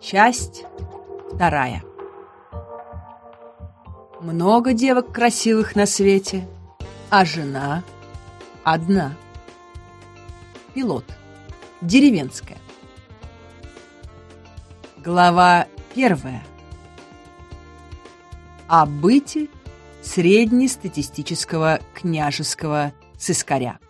Часть вторая. Много девок красивых на свете, а жена одна. Пилот. Деревенская. Глава первая. О быте среднестатистического княжеского сыскаря.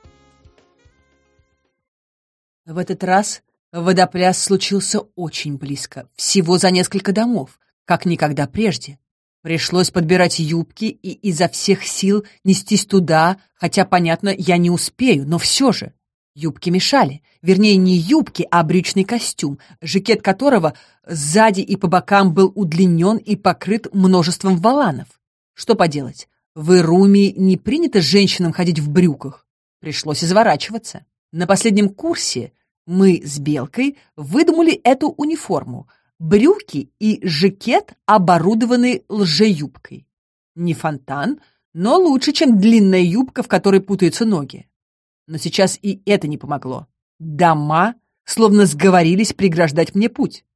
В этот раз Водопляс случился очень близко, всего за несколько домов, как никогда прежде. Пришлось подбирать юбки и изо всех сил нестись туда, хотя, понятно, я не успею, но все же. Юбки мешали. Вернее, не юбки, а брючный костюм, жакет которого сзади и по бокам был удлинен и покрыт множеством валанов. Что поделать, в Ируме не принято женщинам ходить в брюках. Пришлось изворачиваться. На последнем курсе мы с Белкой выдумали эту униформу. Брюки и жакет оборудованы лжеюбкой. Не фонтан, но лучше, чем длинная юбка, в которой путаются ноги. Но сейчас и это не помогло. Дома словно сговорились преграждать мне путь.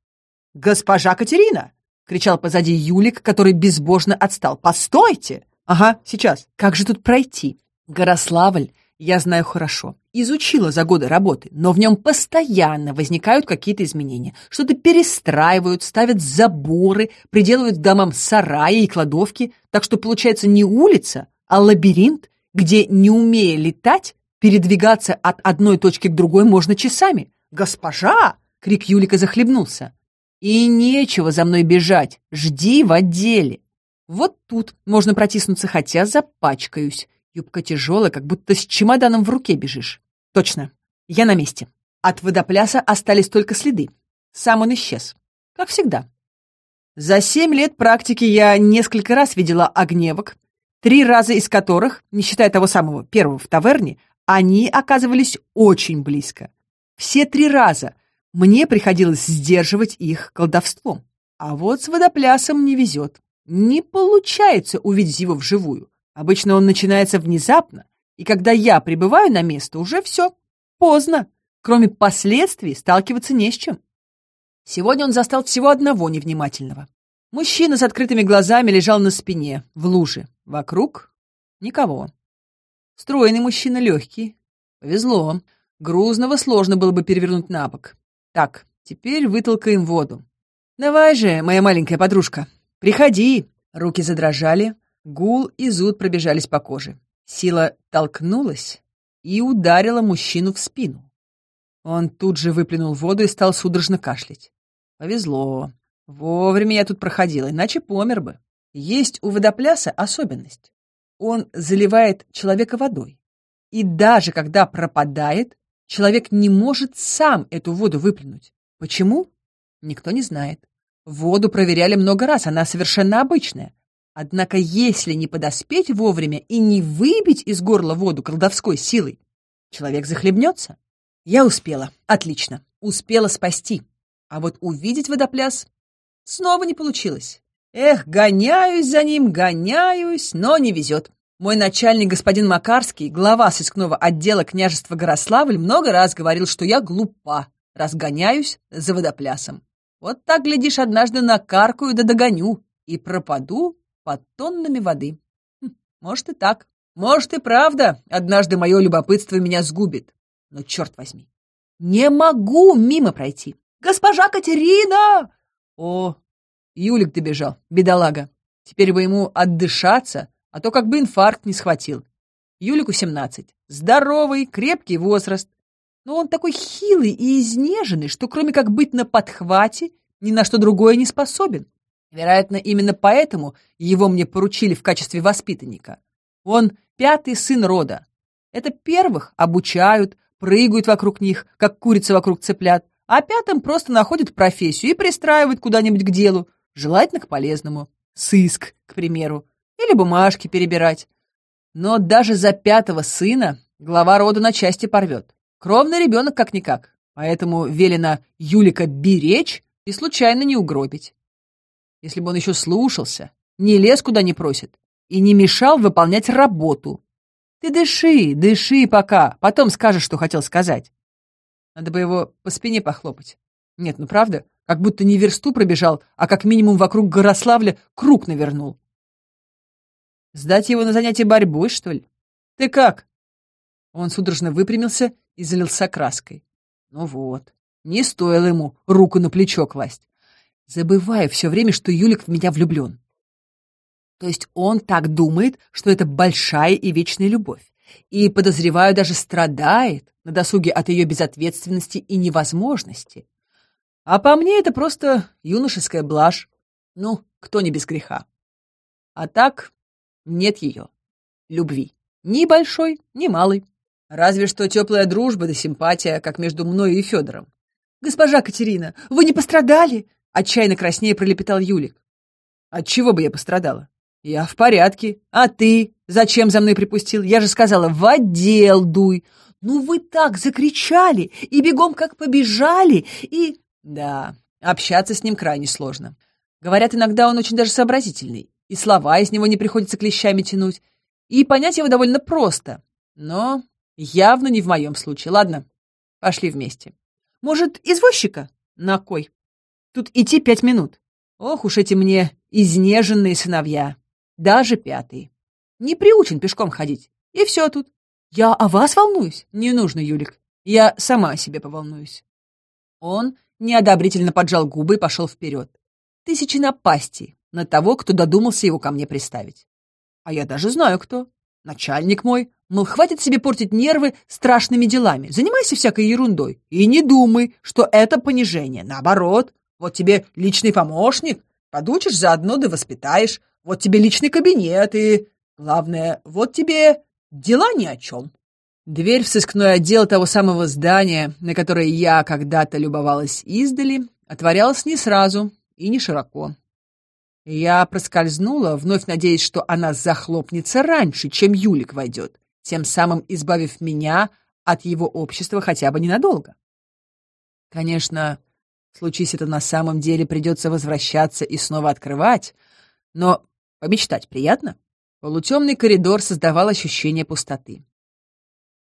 «Госпожа Катерина!» — кричал позади Юлик, который безбожно отстал. «Постойте!» «Ага, сейчас. Как же тут пройти?» Горославль я знаю хорошо. Изучила за годы работы, но в нем постоянно возникают какие-то изменения. Что-то перестраивают, ставят заборы, приделывают домам сараи и кладовки, так что получается не улица, а лабиринт, где, не умея летать, передвигаться от одной точки к другой можно часами. «Госпожа!» — крик Юлика захлебнулся. «И нечего за мной бежать, жди в отделе!» Вот тут можно протиснуться, хотя запачкаюсь. Юбка тяжелая, как будто с чемоданом в руке бежишь. Точно, я на месте. От водопляса остались только следы. Сам он исчез. Как всегда. За семь лет практики я несколько раз видела огневок, три раза из которых, не считая того самого первого в таверне, они оказывались очень близко. Все три раза мне приходилось сдерживать их колдовством. А вот с водоплясом не везет. Не получается увидеть его вживую. Обычно он начинается внезапно, и когда я прибываю на место, уже все, поздно. Кроме последствий сталкиваться не с чем. Сегодня он застал всего одного невнимательного. Мужчина с открытыми глазами лежал на спине, в луже. Вокруг никого. Стройный мужчина легкий. Повезло. Грузного сложно было бы перевернуть на бок. Так, теперь вытолкаем воду. Давай же, моя маленькая подружка, приходи. Руки задрожали, Гул и зуд пробежались по коже. Сила толкнулась и ударила мужчину в спину. Он тут же выплюнул воду и стал судорожно кашлять. Повезло. Вовремя я тут проходила, иначе помер бы. Есть у водопляса особенность. Он заливает человека водой. И даже когда пропадает, человек не может сам эту воду выплюнуть. Почему? Никто не знает. Воду проверяли много раз, она совершенно обычная. Однако если не подоспеть вовремя и не выбить из горла воду колдовской силой, человек захлебнется. Я успела. Отлично. Успела спасти. А вот увидеть водопляс снова не получилось. Эх, гоняюсь за ним, гоняюсь, но не везет. Мой начальник, господин Макарский, глава сыскного отдела княжества Горославль, много раз говорил, что я глупа, разгоняюсь за водоплясом. Вот так, глядишь, однажды накаркаю да догоню и пропаду под тоннами воды. Хм, может и так. Может и правда, однажды мое любопытство меня сгубит. Но черт возьми, не могу мимо пройти. Госпожа Катерина! О, Юлик добежал, бедолага. Теперь бы ему отдышаться, а то как бы инфаркт не схватил. Юлику семнадцать. Здоровый, крепкий возраст. Но он такой хилый и изнеженный, что кроме как быть на подхвате, ни на что другое не способен. Вероятно, именно поэтому его мне поручили в качестве воспитанника. Он пятый сын рода. Это первых обучают, прыгают вокруг них, как курица вокруг цыплят, а пятым просто находят профессию и пристраивают куда-нибудь к делу, желательно к полезному. Сыск, к примеру, или бумажки перебирать. Но даже за пятого сына глава рода на части порвет. Кровный ребенок как-никак, поэтому велено Юлика беречь и случайно не угробить если бы он еще слушался, не лез куда не просит и не мешал выполнять работу. Ты дыши, дыши пока, потом скажешь, что хотел сказать. Надо бы его по спине похлопать. Нет, ну правда, как будто не версту пробежал, а как минимум вокруг Горославля круг навернул. Сдать его на занятие борьбой, что ли? Ты как? Он судорожно выпрямился и залился краской. Ну вот, не стоило ему руку на плечо класть. Забываю все время, что Юлик в меня влюблен. То есть он так думает, что это большая и вечная любовь. И, подозреваю, даже страдает на досуге от ее безответственности и невозможности. А по мне это просто юношеская блажь. Ну, кто не без греха. А так нет ее. Любви. Ни большой, ни малой. Разве что теплая дружба да симпатия, как между мной и Федором. «Госпожа Катерина, вы не пострадали?» Отчаянно краснее пролепетал Юлик. От чего бы я пострадала? Я в порядке. А ты? Зачем за мной припустил? Я же сказала, в отдел дуй. Ну вы так закричали и бегом как побежали, и... Да, общаться с ним крайне сложно. Говорят, иногда он очень даже сообразительный, и слова из него не приходится клещами тянуть, и понять его довольно просто. Но явно не в моем случае. Ладно, пошли вместе. Может, извозчика? На кой? Тут идти пять минут. Ох уж эти мне изнеженные сыновья. Даже пятый. Не приучен пешком ходить. И все тут. Я о вас волнуюсь? Не нужно, Юлик. Я сама о себе поволнуюсь. Он неодобрительно поджал губы и пошел вперед. Тысячи напастей на того, кто додумался его ко мне приставить. А я даже знаю, кто. Начальник мой. Мол, хватит себе портить нервы страшными делами. Занимайся всякой ерундой. И не думай, что это понижение. Наоборот, вот тебе личный помощник. Подучишь заодно да воспитаешь. Вот тебе личный кабинет и... Главное, вот тебе дела ни о чем. Дверь в сыскной отдел того самого здания, на которое я когда-то любовалась издали, отворялась не сразу и не широко. Я проскользнула, вновь надеясь, что она захлопнется раньше, чем Юлик войдет, тем самым избавив меня от его общества хотя бы ненадолго. Конечно, случись это на самом деле, придется возвращаться и снова открывать, но помечтать приятно. Полутемный коридор создавал ощущение пустоты.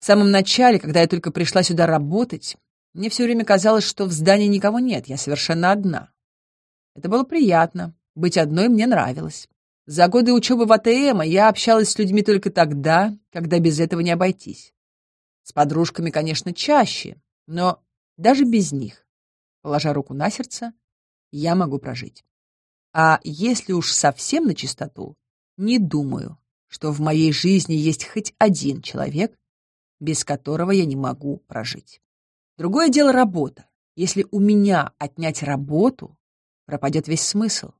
В самом начале, когда я только пришла сюда работать, мне все время казалось, что в здании никого нет, я совершенно одна. Это было приятно, быть одной мне нравилось. За годы учебы в АТМ я общалась с людьми только тогда, когда без этого не обойтись. С подружками, конечно, чаще, но даже без них, положа руку на сердце, я могу прожить. А если уж совсем на чистоту, не думаю, что в моей жизни есть хоть один человек, без которого я не могу прожить. Другое дело работа. Если у меня отнять работу, пропадет весь смысл.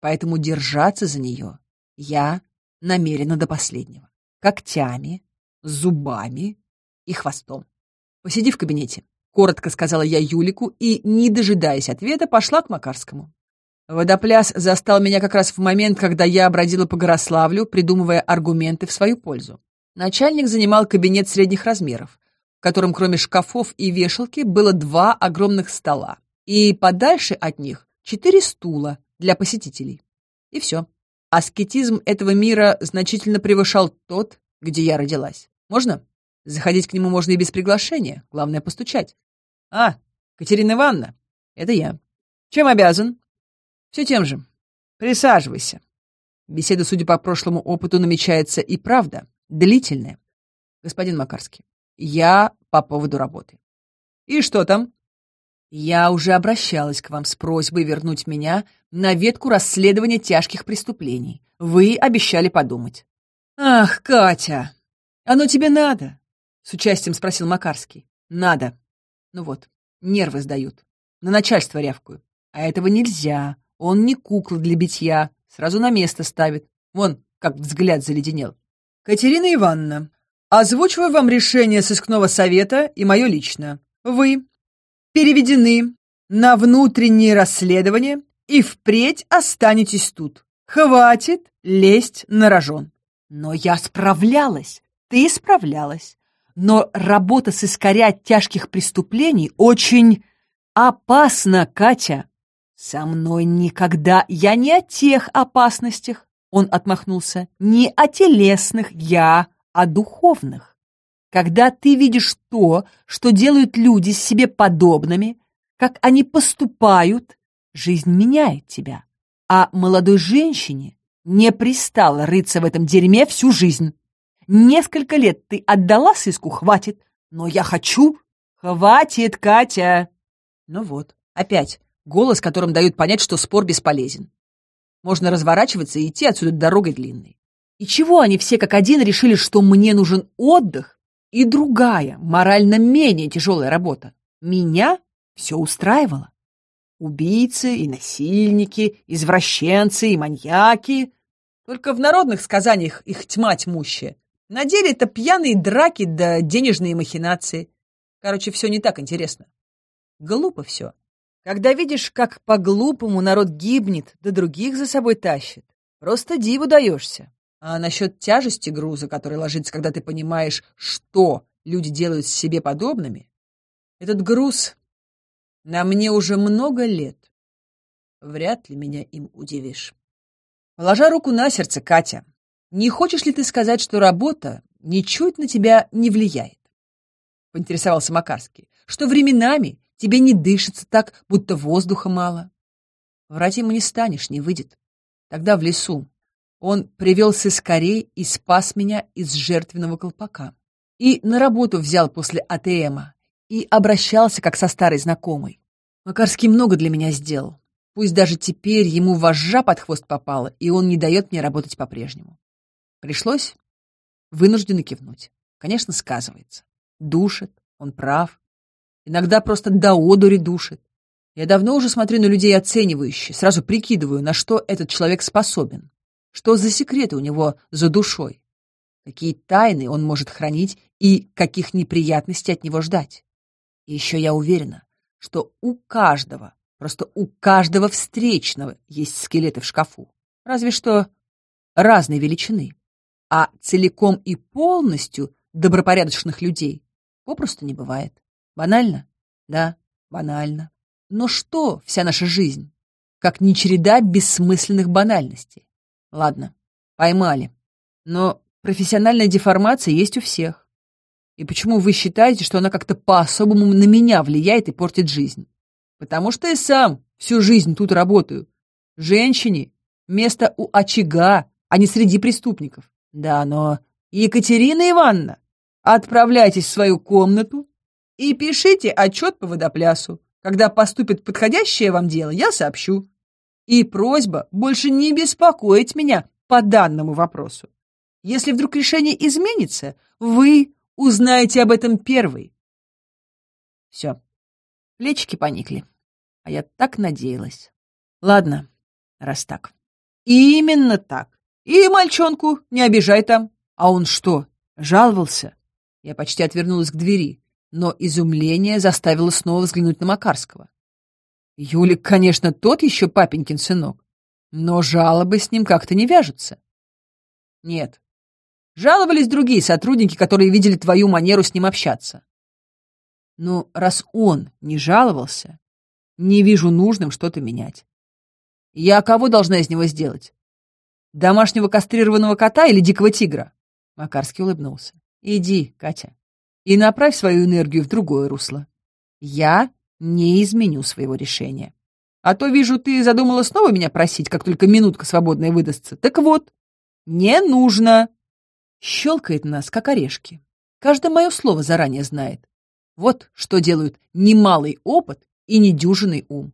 Поэтому держаться за нее я намерена до последнего. Когтями, зубами и хвостом. «Посиди в кабинете», — коротко сказала я Юлику и, не дожидаясь ответа, пошла к Макарскому. Водопляс застал меня как раз в момент, когда я бродила по Горославлю, придумывая аргументы в свою пользу. Начальник занимал кабинет средних размеров, в котором кроме шкафов и вешалки было два огромных стола, и подальше от них четыре стула для посетителей. И все. Аскетизм этого мира значительно превышал тот, где я родилась. Можно? Заходить к нему можно и без приглашения, главное постучать. А, Катерина Ивановна, это я. Чем обязан? Все тем же. Присаживайся. Беседа, судя по прошлому опыту, намечается и правда, длительная. Господин Макарский, я по поводу работы. И что там? Я уже обращалась к вам с просьбой вернуть меня на ветку расследования тяжких преступлений. Вы обещали подумать. Ах, Катя, оно тебе надо? С участием спросил Макарский. Надо. Ну вот, нервы сдают. На начальство рявкую. А этого нельзя. Он не кукла для битья, сразу на место ставит. Вон, как взгляд заледенел. Катерина Ивановна, озвучиваю вам решение сыскного совета и мое лично. Вы переведены на внутреннее расследование и впредь останетесь тут. Хватит лезть на рожон. Но я справлялась, ты справлялась. Но работа с искоря тяжких преступлений очень опасна, Катя. «Со мной никогда... Я не о тех опасностях!» Он отмахнулся. «Не о телесных, я о духовных. Когда ты видишь то, что делают люди с себе подобными, как они поступают, жизнь меняет тебя. А молодой женщине не пристало рыться в этом дерьме всю жизнь. Несколько лет ты отдала сыску, хватит. Но я хочу... Хватит, Катя! Ну вот, опять голос, которым дают понять, что спор бесполезен. Можно разворачиваться и идти отсюда дорогой длинной. И чего они все как один решили, что мне нужен отдых и другая, морально менее тяжелая работа? Меня все устраивало. Убийцы и насильники, извращенцы и маньяки. Только в народных сказаниях их тьма тьмущая. На деле это пьяные драки да денежные махинации. Короче, все не так интересно. Глупо все. Когда видишь, как по-глупому народ гибнет, да других за собой тащит, просто диву даешься. А насчет тяжести груза, который ложится, когда ты понимаешь, что люди делают с себе подобными, этот груз на мне уже много лет. Вряд ли меня им удивишь. Положа руку на сердце, Катя, не хочешь ли ты сказать, что работа ничуть на тебя не влияет? Поинтересовался Макарский. Что временами Тебе не дышится так, будто воздуха мало. Врать ему не станешь, не выйдет. Тогда в лесу. Он привел сыскарей и спас меня из жертвенного колпака. И на работу взял после АТМа. И обращался, как со старой знакомой. Макарский много для меня сделал. Пусть даже теперь ему вожжа под хвост попала, и он не дает мне работать по-прежнему. Пришлось вынужденно кивнуть. Конечно, сказывается. Душит, он прав. Иногда просто до одури душит. Я давно уже смотрю на людей оценивающе, сразу прикидываю, на что этот человек способен. Что за секреты у него за душой? Какие тайны он может хранить и каких неприятностей от него ждать? И еще я уверена, что у каждого, просто у каждого встречного есть скелеты в шкафу. Разве что разной величины. А целиком и полностью добропорядочных людей попросту не бывает. Банально? Да, банально. Но что вся наша жизнь? Как не череда бессмысленных банальностей. Ладно, поймали. Но профессиональная деформация есть у всех. И почему вы считаете, что она как-то по-особому на меня влияет и портит жизнь? Потому что и сам всю жизнь тут работаю. Женщине место у очага, а не среди преступников. Да, но... Екатерина Ивановна, отправляйтесь в свою комнату и пишите отчет по водоплясу. Когда поступит подходящее вам дело, я сообщу. И просьба больше не беспокоить меня по данному вопросу. Если вдруг решение изменится, вы узнаете об этом первый. Все. Плечики поникли. А я так надеялась. Ладно, раз так. Именно так. И мальчонку не обижай там. А он что, жаловался? Я почти отвернулась к двери но изумление заставило снова взглянуть на Макарского. Юлик, конечно, тот еще папенькин сынок, но жалобы с ним как-то не вяжутся. Нет, жаловались другие сотрудники, которые видели твою манеру с ним общаться. Но раз он не жаловался, не вижу нужным что-то менять. Я кого должна из него сделать? Домашнего кастрированного кота или дикого тигра? Макарский улыбнулся. Иди, Катя и направь свою энергию в другое русло. Я не изменю своего решения. А то, вижу, ты задумала снова меня просить, как только минутка свободная выдастся. Так вот, не нужно. Щелкает нас, как орешки. Каждое мое слово заранее знает. Вот что делают немалый опыт и недюжинный ум.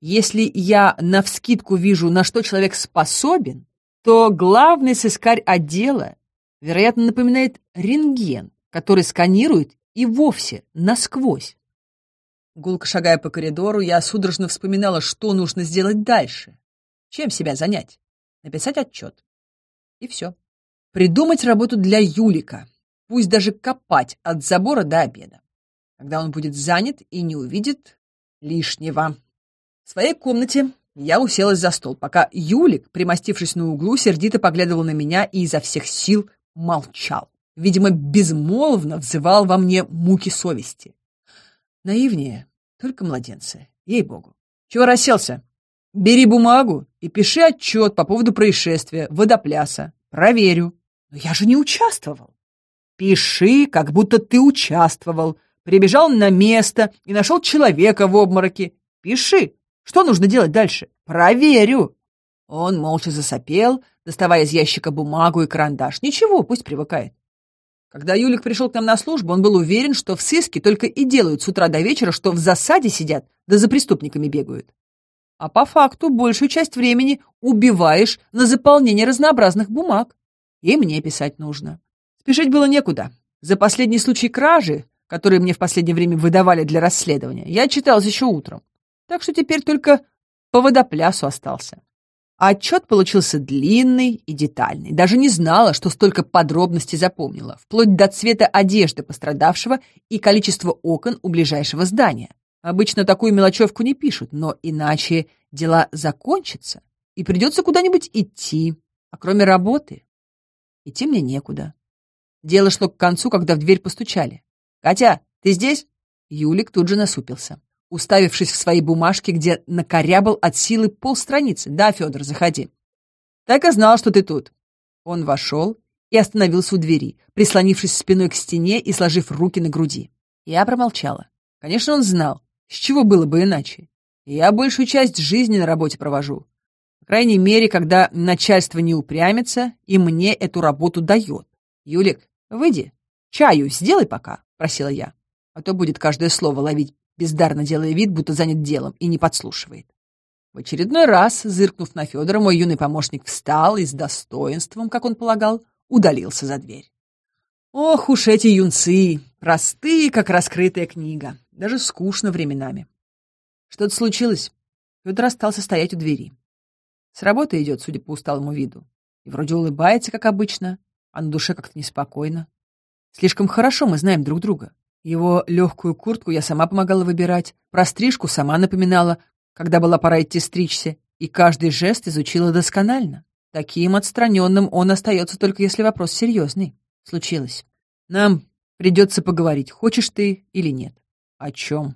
Если я навскидку вижу, на что человек способен, то главный сыскарь отдела, вероятно, напоминает рентген, который сканирует и вовсе насквозь. Гулко шагая по коридору, я судорожно вспоминала, что нужно сделать дальше. Чем себя занять? Написать отчет. И все. Придумать работу для Юлика. Пусть даже копать от забора до обеда. Когда он будет занят и не увидит лишнего. В своей комнате я уселась за стол, пока Юлик, примостившись на углу, сердито поглядывал на меня и изо всех сил молчал видимо, безмолвно взывал во мне муки совести. Наивнее только младенцы, ей-богу. Чего расселся? Бери бумагу и пиши отчет по поводу происшествия, водопляса. Проверю. Но я же не участвовал. Пиши, как будто ты участвовал, Прибежал на место и нашел человека в обмороке. Пиши. Что нужно делать дальше? Проверю. Он молча засопел, доставая из ящика бумагу и карандаш. Ничего, пусть привыкает. Когда Юлик пришел к нам на службу, он был уверен, что в сыске только и делают с утра до вечера, что в засаде сидят, да за преступниками бегают. А по факту большую часть времени убиваешь на заполнение разнообразных бумаг. И мне писать нужно. Спешить было некуда. За последний случай кражи, который мне в последнее время выдавали для расследования, я читал еще утром. Так что теперь только по водоплясу остался. А отчет получился длинный и детальный. Даже не знала, что столько подробностей запомнила, вплоть до цвета одежды пострадавшего и количества окон у ближайшего здания. Обычно такую мелочевку не пишут, но иначе дела закончатся, и придется куда-нибудь идти. А кроме работы, идти мне некуда. Дело шло к концу, когда в дверь постучали. «Катя, ты здесь?» Юлик тут же насупился уставившись в свои бумажки, где накорябал от силы полстраницы. «Да, Федор, заходи». «Так и знал, что ты тут». Он вошел и остановился у двери, прислонившись спиной к стене и сложив руки на груди. Я промолчала. Конечно, он знал, с чего было бы иначе. Я большую часть жизни на работе провожу. По крайней мере, когда начальство не упрямится и мне эту работу дает. «Юлик, выйди, чаю сделай пока», — просила я. А то будет каждое слово ловить бездарно делая вид, будто занят делом, и не подслушивает. В очередной раз, зыркнув на Федора, мой юный помощник встал и с достоинством, как он полагал, удалился за дверь. Ох уж эти юнцы, простые, как раскрытая книга, даже скучно временами. Что-то случилось. Федор остался стоять у двери. С работы идет, судя по усталому виду. И вроде улыбается, как обычно, а на душе как-то неспокойно. Слишком хорошо мы знаем друг друга. Его легкую куртку я сама помогала выбирать, про стрижку сама напоминала, когда была пора идти стричься, и каждый жест изучила досконально. Таким отстраненным он остается только если вопрос серьезный. Случилось. Нам придется поговорить, хочешь ты или нет. О чем?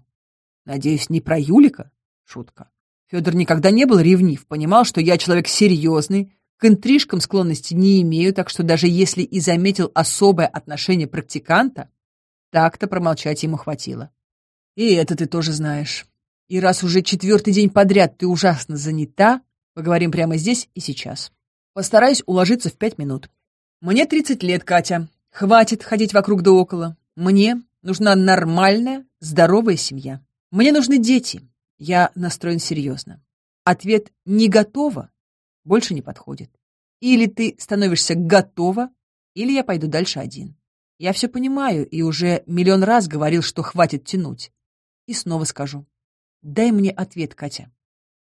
Надеюсь, не про Юлика? Шутка. Федор никогда не был ревнив, понимал, что я человек серьезный, к интрижкам склонности не имею, так что даже если и заметил особое отношение практиканта, так-то промолчать ему хватило. И это ты тоже знаешь. И раз уже четвертый день подряд ты ужасно занята, поговорим прямо здесь и сейчас. Постараюсь уложиться в пять минут. Мне тридцать лет, Катя. Хватит ходить вокруг да около. Мне нужна нормальная, здоровая семья. Мне нужны дети. Я настроен серьезно. Ответ «не готова» больше не подходит. Или ты становишься готова, или я пойду дальше один. Я все понимаю и уже миллион раз говорил, что хватит тянуть. И снова скажу. Дай мне ответ, Катя.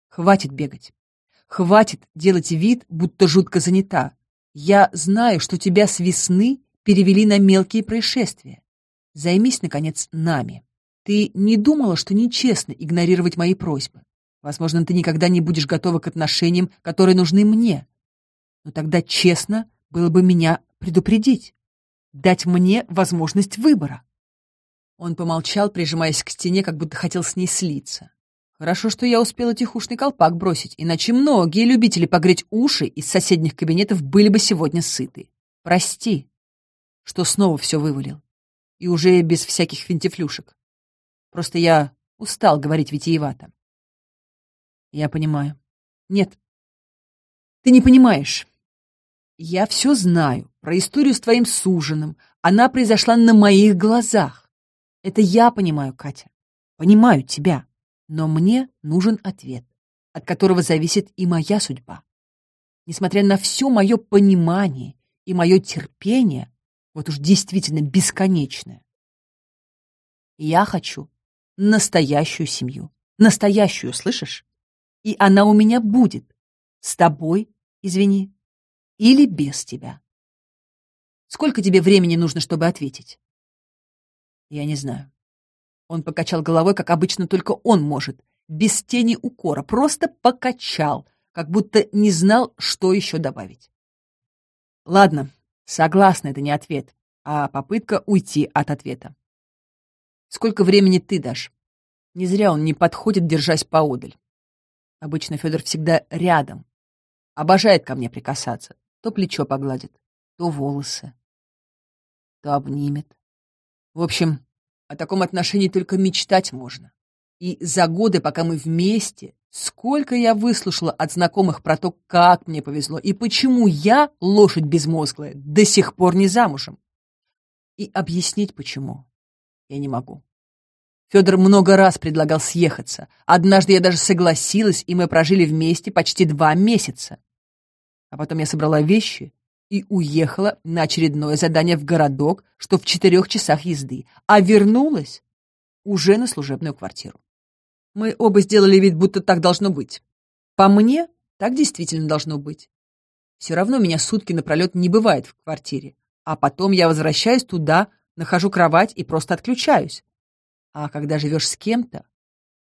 Хватит бегать. Хватит делать вид, будто жутко занята. Я знаю, что тебя с весны перевели на мелкие происшествия. Займись, наконец, нами. Ты не думала, что нечестно игнорировать мои просьбы. Возможно, ты никогда не будешь готова к отношениям, которые нужны мне. Но тогда честно было бы меня предупредить дать мне возможность выбора. Он помолчал, прижимаясь к стене, как будто хотел с ней слиться. Хорошо, что я успела тихушный колпак бросить, иначе многие любители погреть уши из соседних кабинетов были бы сегодня сыты. Прости, что снова все вывалил. И уже без всяких финтифлюшек. Просто я устал говорить витиевато. Я понимаю. Нет, ты не понимаешь. Я все знаю про историю с твоим суженым. Она произошла на моих глазах. Это я понимаю, Катя. Понимаю тебя. Но мне нужен ответ, от которого зависит и моя судьба. Несмотря на все мое понимание и мое терпение, вот уж действительно бесконечное, я хочу настоящую семью. Настоящую, слышишь? И она у меня будет. С тобой, извини, или без тебя. Сколько тебе времени нужно, чтобы ответить? Я не знаю. Он покачал головой, как обычно только он может, без тени укора, просто покачал, как будто не знал, что еще добавить. Ладно, согласна, это не ответ, а попытка уйти от ответа. Сколько времени ты дашь? Не зря он не подходит, держась поодаль. Обычно Федор всегда рядом. Обожает ко мне прикасаться. То плечо погладит, то волосы, то обнимет. В общем, О таком отношении только мечтать можно. И за годы, пока мы вместе, сколько я выслушала от знакомых про то, как мне повезло, и почему я, лошадь безмозглая, до сих пор не замужем. И объяснить почему я не могу. Федор много раз предлагал съехаться. Однажды я даже согласилась, и мы прожили вместе почти два месяца. А потом я собрала вещи и уехала на очередное задание в городок, что в четырех часах езды, а вернулась уже на служебную квартиру. Мы оба сделали вид, будто так должно быть. По мне, так действительно должно быть. Все равно меня сутки напролет не бывает в квартире, а потом я возвращаюсь туда, нахожу кровать и просто отключаюсь. А когда живешь с кем-то,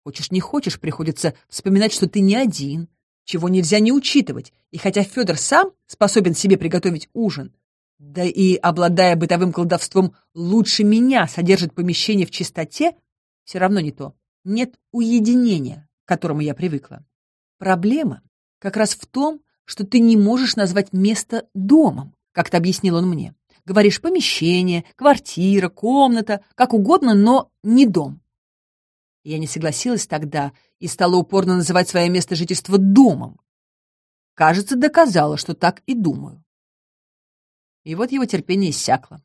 хочешь не хочешь, приходится вспоминать, что ты не один, чего нельзя не учитывать. И хотя Федор сам способен себе приготовить ужин, да и, обладая бытовым колдовством, лучше меня содержит помещение в чистоте, все равно не то. Нет уединения, к которому я привыкла. Проблема как раз в том, что ты не можешь назвать место домом, как-то объяснил он мне. Говоришь помещение, квартира, комната, как угодно, но не дом. Я не согласилась тогда и стала упорно называть свое место жительства домом. Кажется, доказала, что так и думаю. И вот его терпение иссякло.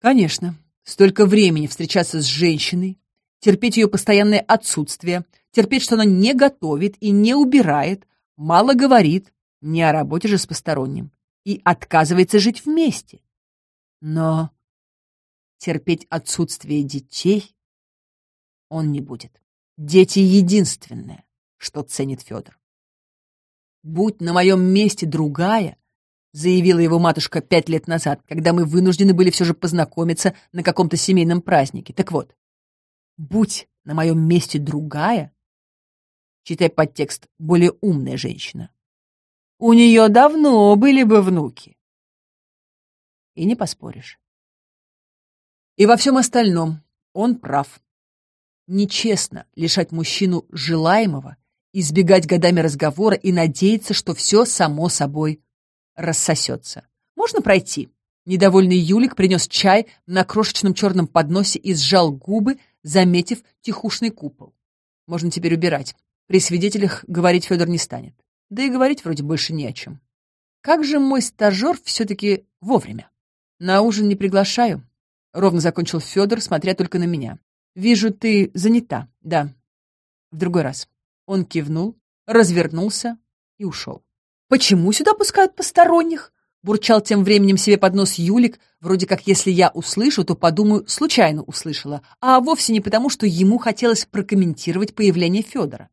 Конечно, столько времени встречаться с женщиной, терпеть ее постоянное отсутствие, терпеть, что она не готовит и не убирает, мало говорит, не о работе же с посторонним и отказывается жить вместе. Но терпеть отсутствие детей он не будет. Дети — единственное, что ценит Федор. «Будь на моем месте другая», — заявила его матушка пять лет назад, когда мы вынуждены были все же познакомиться на каком-то семейном празднике. Так вот, «Будь на моем месте другая», читай подтекст «более умная женщина», у нее давно были бы внуки. И не поспоришь. И во всем остальном он прав. Нечестно лишать мужчину желаемого, избегать годами разговора и надеяться, что все само собой рассосется. Можно пройти. Недовольный Юлик принес чай на крошечном черном подносе и сжал губы, заметив тихушный купол. Можно теперь убирать. При свидетелях говорить Федор не станет. Да и говорить вроде больше не о чем. Как же мой стажер все-таки вовремя? На ужин не приглашаю. Ровно закончил Федор, смотря только на меня. Вижу, ты занята. Да. В другой раз. Он кивнул, развернулся и ушел. Почему сюда пускают посторонних? Бурчал тем временем себе под нос Юлик, вроде как если я услышу, то подумаю, случайно услышала, а вовсе не потому, что ему хотелось прокомментировать появление Федора.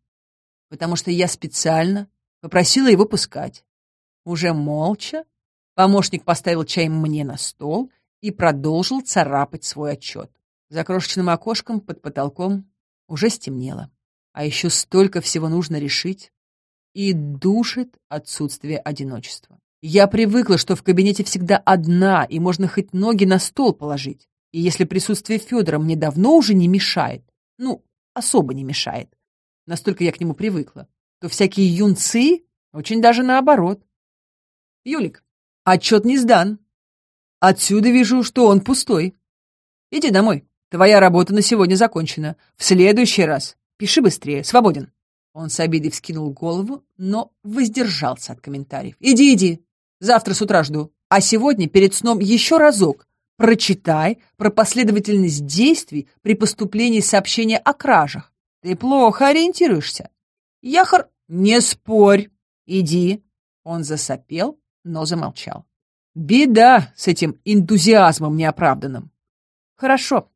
Потому что я специально попросила его пускать. Уже молча помощник поставил чай мне на стол и продолжил царапать свой отчет. За крошечным окошком под потолком уже стемнело. А еще столько всего нужно решить. И душит отсутствие одиночества. Я привыкла, что в кабинете всегда одна, и можно хоть ноги на стол положить. И если присутствие Федора мне давно уже не мешает, ну, особо не мешает, настолько я к нему привыкла, то всякие юнцы очень даже наоборот. Юлик, отчет не сдан. Отсюда вижу, что он пустой. Иди домой. Твоя работа на сегодня закончена. В следующий раз пиши быстрее. Свободен. Он с обидой вскинул голову, но воздержался от комментариев. Иди, иди. Завтра с утра жду. А сегодня перед сном еще разок прочитай про последовательность действий при поступлении сообщения о кражах. Ты плохо ориентируешься. Яхар «Не спорь! Иди!» Он засопел, но замолчал. «Беда с этим энтузиазмом неоправданным!» «Хорошо.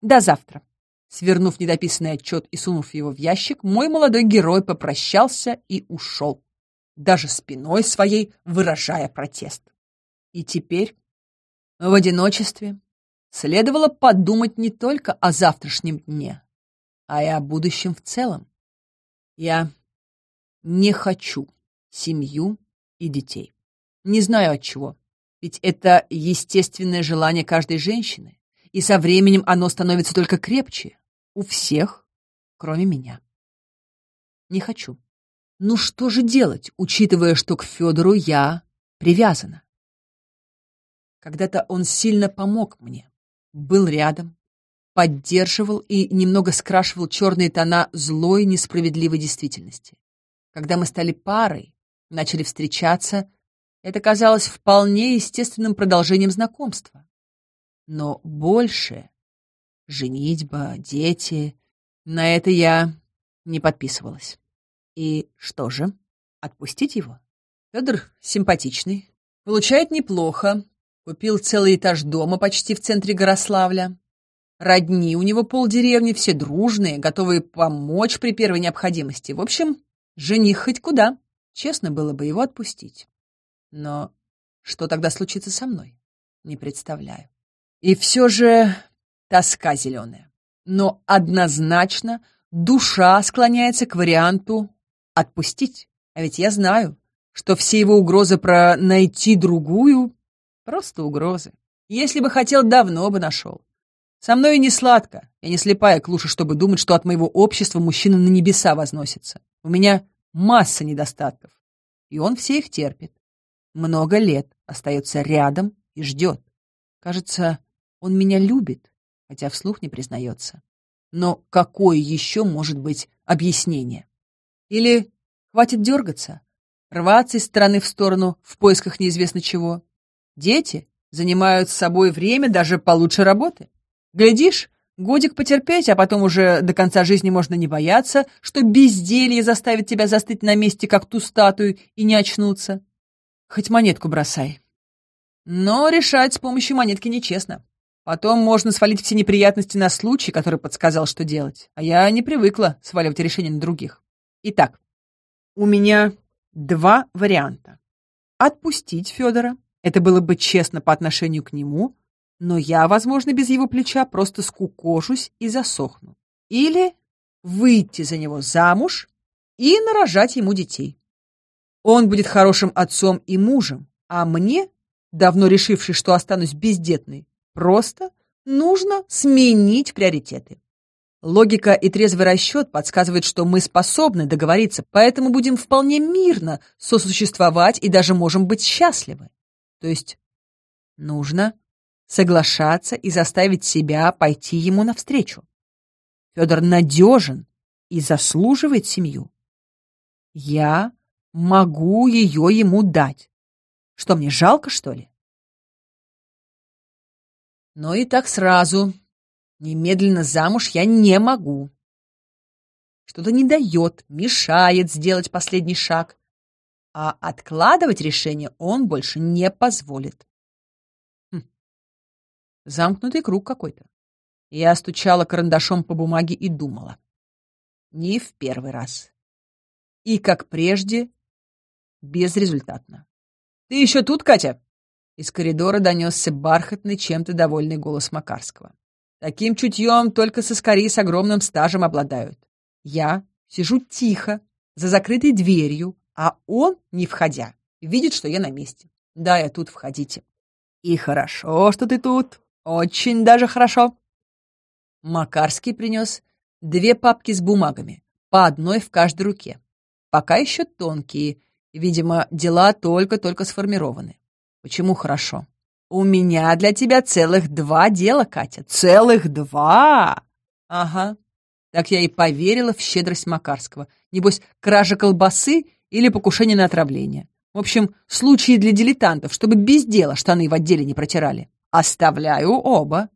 До завтра!» Свернув недописанный отчет и сунув его в ящик, мой молодой герой попрощался и ушел, даже спиной своей выражая протест. И теперь, в одиночестве, следовало подумать не только о завтрашнем дне, а и о будущем в целом. Я не хочу семью и детей. Не знаю от чего. Ведь это естественное желание каждой женщины, и со временем оно становится только крепче. У всех, кроме меня. Не хочу. Ну что же делать, учитывая, что к Федору я привязана? Когда-то он сильно помог мне, был рядом, поддерживал и немного скрашивал черные тона злой, несправедливой действительности. Когда мы стали парой, начали встречаться, это казалось вполне естественным продолжением знакомства. Но больше — женитьба, дети — на это я не подписывалась. И что же, отпустить его? Федор симпатичный, получает неплохо, купил целый этаж дома почти в центре Горославля. Родни у него полдеревни, все дружные, готовые помочь при первой необходимости. В общем, жених хоть куда. Честно было бы его отпустить. Но что тогда случится со мной? Не представляю. И все же тоска зеленая. Но однозначно душа склоняется к варианту отпустить. А ведь я знаю, что все его угрозы про найти другую — просто угрозы. Если бы хотел, давно бы нашел. Со мной и не сладко. Я не слепая клуша, чтобы думать, что от моего общества мужчина на небеса возносится. У меня масса недостатков. И он все их терпит. Много лет остается рядом и ждет. Кажется, он меня любит, хотя вслух не признается. Но какое еще может быть объяснение? Или хватит дергаться, рваться из стороны в сторону в поисках неизвестно чего? Дети занимают с собой время даже получше работы. Глядишь, годик потерпеть, а потом уже до конца жизни можно не бояться, что безделье заставит тебя застыть на месте, как ту статую, и не очнуться. Хоть монетку бросай. Но решать с помощью монетки нечестно. Потом можно свалить все неприятности на случай, который подсказал, что делать. А я не привыкла сваливать решения на других. Итак, у меня два варианта. Отпустить Федора. Это было бы честно по отношению к нему, но я, возможно, без его плеча просто скукожусь и засохну. Или выйти за него замуж и нарожать ему детей. Он будет хорошим отцом и мужем, а мне, давно решивший, что останусь бездетной, Просто нужно сменить приоритеты. Логика и трезвый расчет подсказывают, что мы способны договориться, поэтому будем вполне мирно сосуществовать и даже можем быть счастливы. То есть нужно соглашаться и заставить себя пойти ему навстречу. Федор надежен и заслуживает семью. Я могу ее ему дать. Что, мне жалко, что ли? Но и так сразу. Немедленно замуж я не могу. Что-то не дает, мешает сделать последний шаг. А откладывать решение он больше не позволит. Хм. Замкнутый круг какой-то. Я стучала карандашом по бумаге и думала. Не в первый раз. И, как прежде, безрезультатно. «Ты еще тут, Катя?» Из коридора донесся бархатный, чем-то довольный голос Макарского. Таким чутьем только соскари с огромным стажем обладают. Я сижу тихо, за закрытой дверью, а он, не входя, видит, что я на месте. Да, я тут, входите. И хорошо, что ты тут. Очень даже хорошо. Макарский принес две папки с бумагами, по одной в каждой руке. Пока еще тонкие, видимо, дела только-только сформированы. Почему хорошо? У меня для тебя целых два дела, Катя. Целых два! Ага. Так я и поверила в щедрость Макарского. Небось, кража колбасы или покушение на отравление. В общем, случаи для дилетантов, чтобы без дела штаны в отделе не протирали. Оставляю оба.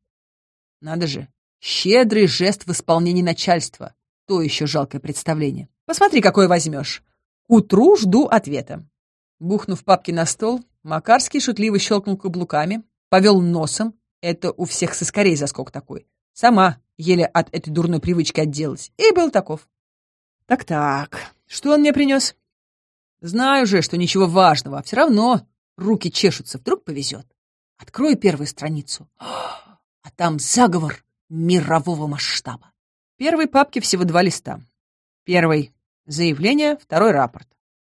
Надо же, щедрый жест в исполнении начальства. То еще жалкое представление. Посмотри, какое возьмешь. К утру жду ответа. Бухнув папки на стол, Макарский шутливо щелкнул каблуками, повел носом. Это у всех соскорей заскок такой. Сама еле от этой дурной привычки отделалась. И был таков. Так-так, что он мне принес? Знаю же, что ничего важного, а все равно руки чешутся, вдруг повезет. Открою первую страницу. А там заговор мирового масштаба. Первой папке всего два листа. Первый — заявление, второй — рапорт.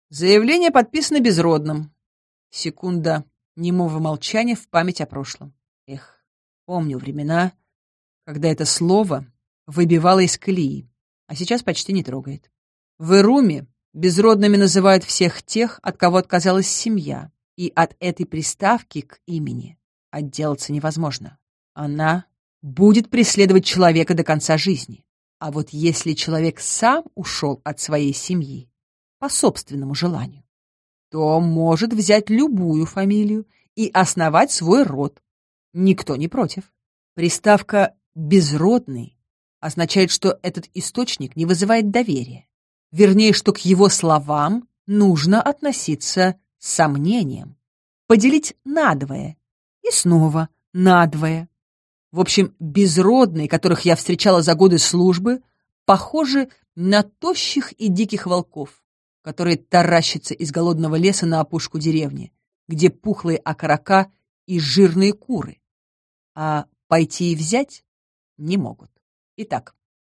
Заявление подписано безродным. Секунда немого молчания в память о прошлом. Эх, помню времена, когда это слово выбивало из колеи, а сейчас почти не трогает. В Ируме безродными называют всех тех, от кого отказалась семья, и от этой приставки к имени отделаться невозможно. Она будет преследовать человека до конца жизни. А вот если человек сам ушел от своей семьи по собственному желанию, то может взять любую фамилию и основать свой род. Никто не против. Приставка «безродный» означает, что этот источник не вызывает доверия. Вернее, что к его словам нужно относиться с сомнением. Поделить надвое и снова надвое. В общем, безродные, которых я встречала за годы службы, похожи на тощих и диких волков, которые таращатся из голодного леса на опушку деревни, где пухлые окорока и жирные куры, а пойти и взять не могут. Итак,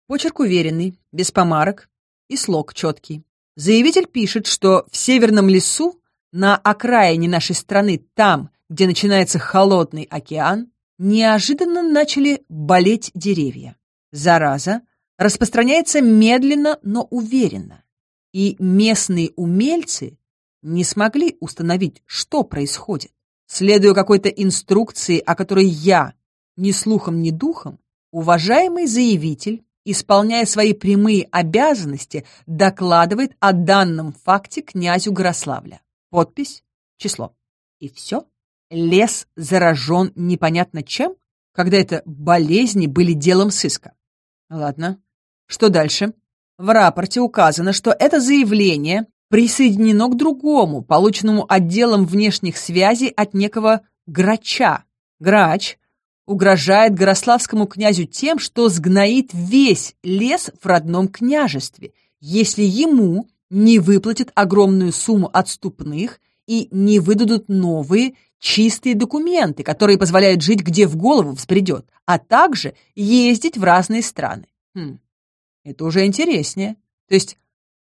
почерк уверенный, без помарок и слог четкий. Заявитель пишет, что в северном лесу, на окраине нашей страны, там, где начинается холодный океан, неожиданно начали болеть деревья. Зараза распространяется медленно, но уверенно. И местные умельцы не смогли установить, что происходит. Следуя какой-то инструкции, о которой я ни слухом, ни духом, уважаемый заявитель, исполняя свои прямые обязанности, докладывает о данном факте князю Горославля. Подпись, число. И все. Лес заражен непонятно чем, когда это болезни были делом сыска. Ладно, что дальше? В рапорте указано, что это заявление присоединено к другому, полученному отделом внешних связей от некого Грача. Грач угрожает Горославскому князю тем, что сгноит весь лес в родном княжестве, если ему не выплатят огромную сумму отступных и не выдадут новые чистые документы, которые позволяют жить где в голову взбредет, а также ездить в разные страны. Хм, это уже интереснее. То есть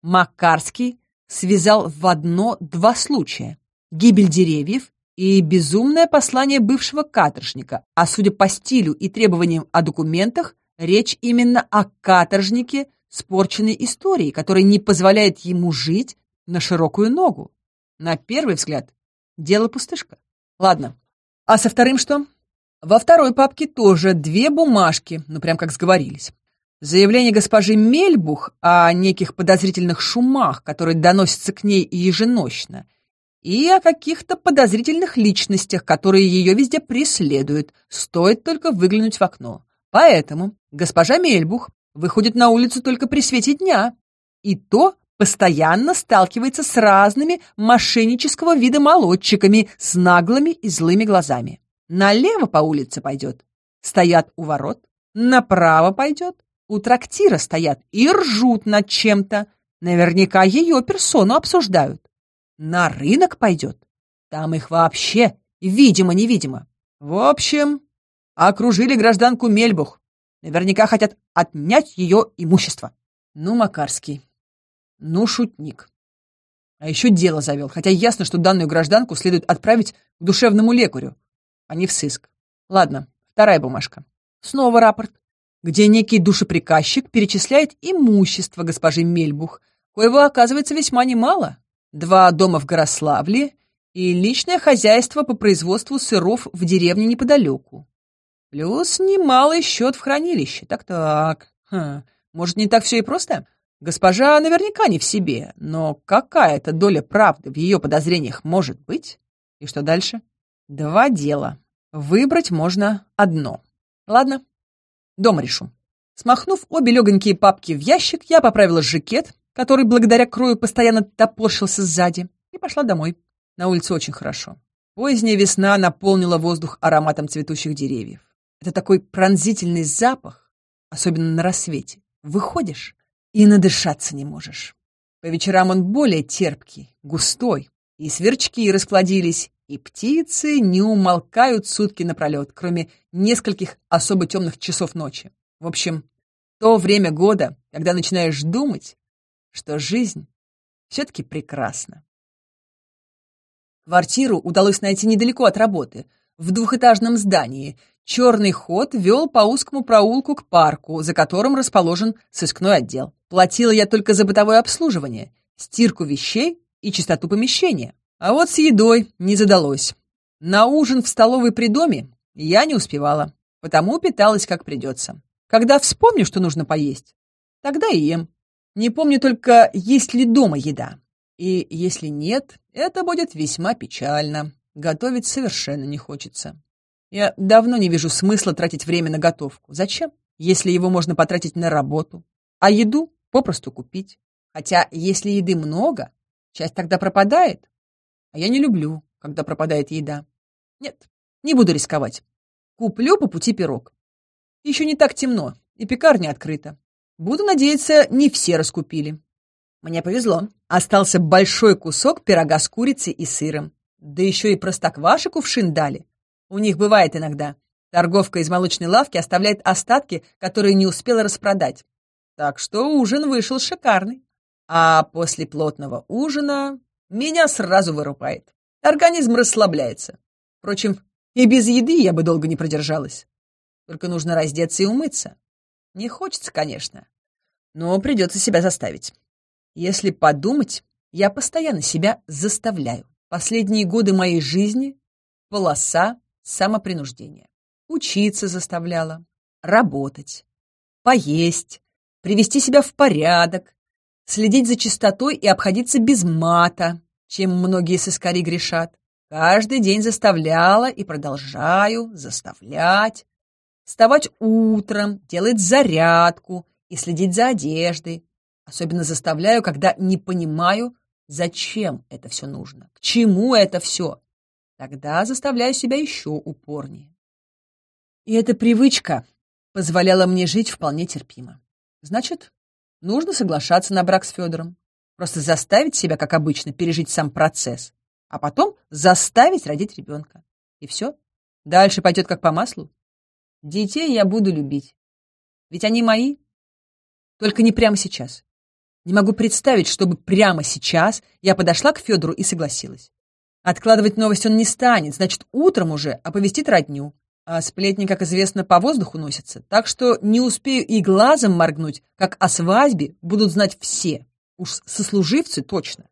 Макарский связал в одно два случая. Гибель деревьев и безумное послание бывшего каторжника, а судя по стилю и требованиям о документах, речь именно о каторжнике с порченной историей, которая не позволяет ему жить на широкую ногу. На первый взгляд, дело пустышка. Ладно. А со вторым что? Во второй папке тоже две бумажки, ну прям как сговорились. Заявление госпожи Мельбух о неких подозрительных шумах, которые доносятся к ней еженочно, и о каких-то подозрительных личностях, которые ее везде преследуют, стоит только выглянуть в окно. Поэтому госпожа Мельбух выходит на улицу только при свете дня, и то постоянно сталкивается с разными мошеннического вида молодчиками с наглыми и злыми глазами. Налево по улице пойдет, стоят у ворот, направо пойдет, у трактира стоят и ржут над чем-то, наверняка ее персону обсуждают. На рынок пойдет, там их вообще видимо-невидимо. В общем, окружили гражданку Мельбух, наверняка хотят отнять ее имущество. Ну, Макарский, ну, шутник. А еще дело завел, хотя ясно, что данную гражданку следует отправить к душевному лекарю, а не в сыск. Ладно, вторая бумажка. Снова рапорт, где некий душеприказчик перечисляет имущество госпожи Мельбух, коего оказывается весьма немало. Два дома в Горославле и личное хозяйство по производству сыров в деревне неподалеку. Плюс немалый счет в хранилище. Так-так. Хм. Может, не так все и просто? Госпожа наверняка не в себе, но какая-то доля правды в ее подозрениях может быть. И что дальше? Два дела. Выбрать можно одно. Ладно, дома решу. Смахнув обе легонькие папки в ящик, я поправила жакет, который благодаря крою постоянно топорщился сзади, и пошла домой. На улице очень хорошо. Поздняя весна наполнила воздух ароматом цветущих деревьев. Это такой пронзительный запах, особенно на рассвете. Выходишь, и надышаться не можешь. По вечерам он более терпкий, густой, и сверчки расплодились, и птицы не умолкают сутки напролет, кроме нескольких особо темных часов ночи. В общем, то время года, когда начинаешь думать, что жизнь все-таки прекрасна. Квартиру удалось найти недалеко от работы, в двухэтажном здании, Черный ход вел по узкому проулку к парку, за которым расположен сыскной отдел. Платила я только за бытовое обслуживание, стирку вещей и чистоту помещения. А вот с едой не задалось. На ужин в столовой при доме я не успевала. потому питалась как придется. Когда вспомню, что нужно поесть, тогда и ем. Не помню только, есть ли дома еда. И если нет, это будет весьма печально. Готовить совершенно не хочется. Я давно не вижу смысла тратить время на готовку. Зачем, если его можно потратить на работу? А еду попросту купить. Хотя, если еды много, часть тогда пропадает. А я не люблю, когда пропадает еда. Нет, не буду рисковать. Куплю по пути пирог. Еще не так темно, и пекарня открыта. Буду надеяться, не все раскупили. Мне повезло. Остался большой кусок пирога с курицей и сыром. Да еще и простокваши кувшин дали. У них бывает иногда. Торговка из молочной лавки оставляет остатки, которые не успела распродать. Так что ужин вышел шикарный. А после плотного ужина меня сразу вырубает. Организм расслабляется. Впрочем, и без еды я бы долго не продержалась. Только нужно раздеться и умыться. Не хочется, конечно, но придется себя заставить. Если подумать, я постоянно себя заставляю. Последние годы моей жизни — полоса самопринуждения. Учиться заставляла, работать, поесть, привести себя в порядок, следить за чистотой и обходиться без мата, чем многие сыскари грешат. Каждый день заставляла и продолжаю заставлять. Вставать утром, делать зарядку и следить за одеждой. Особенно заставляю, когда не понимаю, зачем это все нужно, к чему это все. Тогда заставляю себя еще упорнее. И эта привычка позволяла мне жить вполне терпимо. Значит, нужно соглашаться на брак с Федором. Просто заставить себя, как обычно, пережить сам процесс, а потом заставить родить ребенка. И все. Дальше пойдет как по маслу. Детей я буду любить. Ведь они мои. Только не прямо сейчас. Не могу представить, чтобы прямо сейчас я подошла к Федору и согласилась. Откладывать новость он не станет, значит, утром уже оповестит родню. А сплетни, как известно, по воздуху носятся, так что не успею и глазом моргнуть, как о свадьбе будут знать все. Уж сослуживцы точно.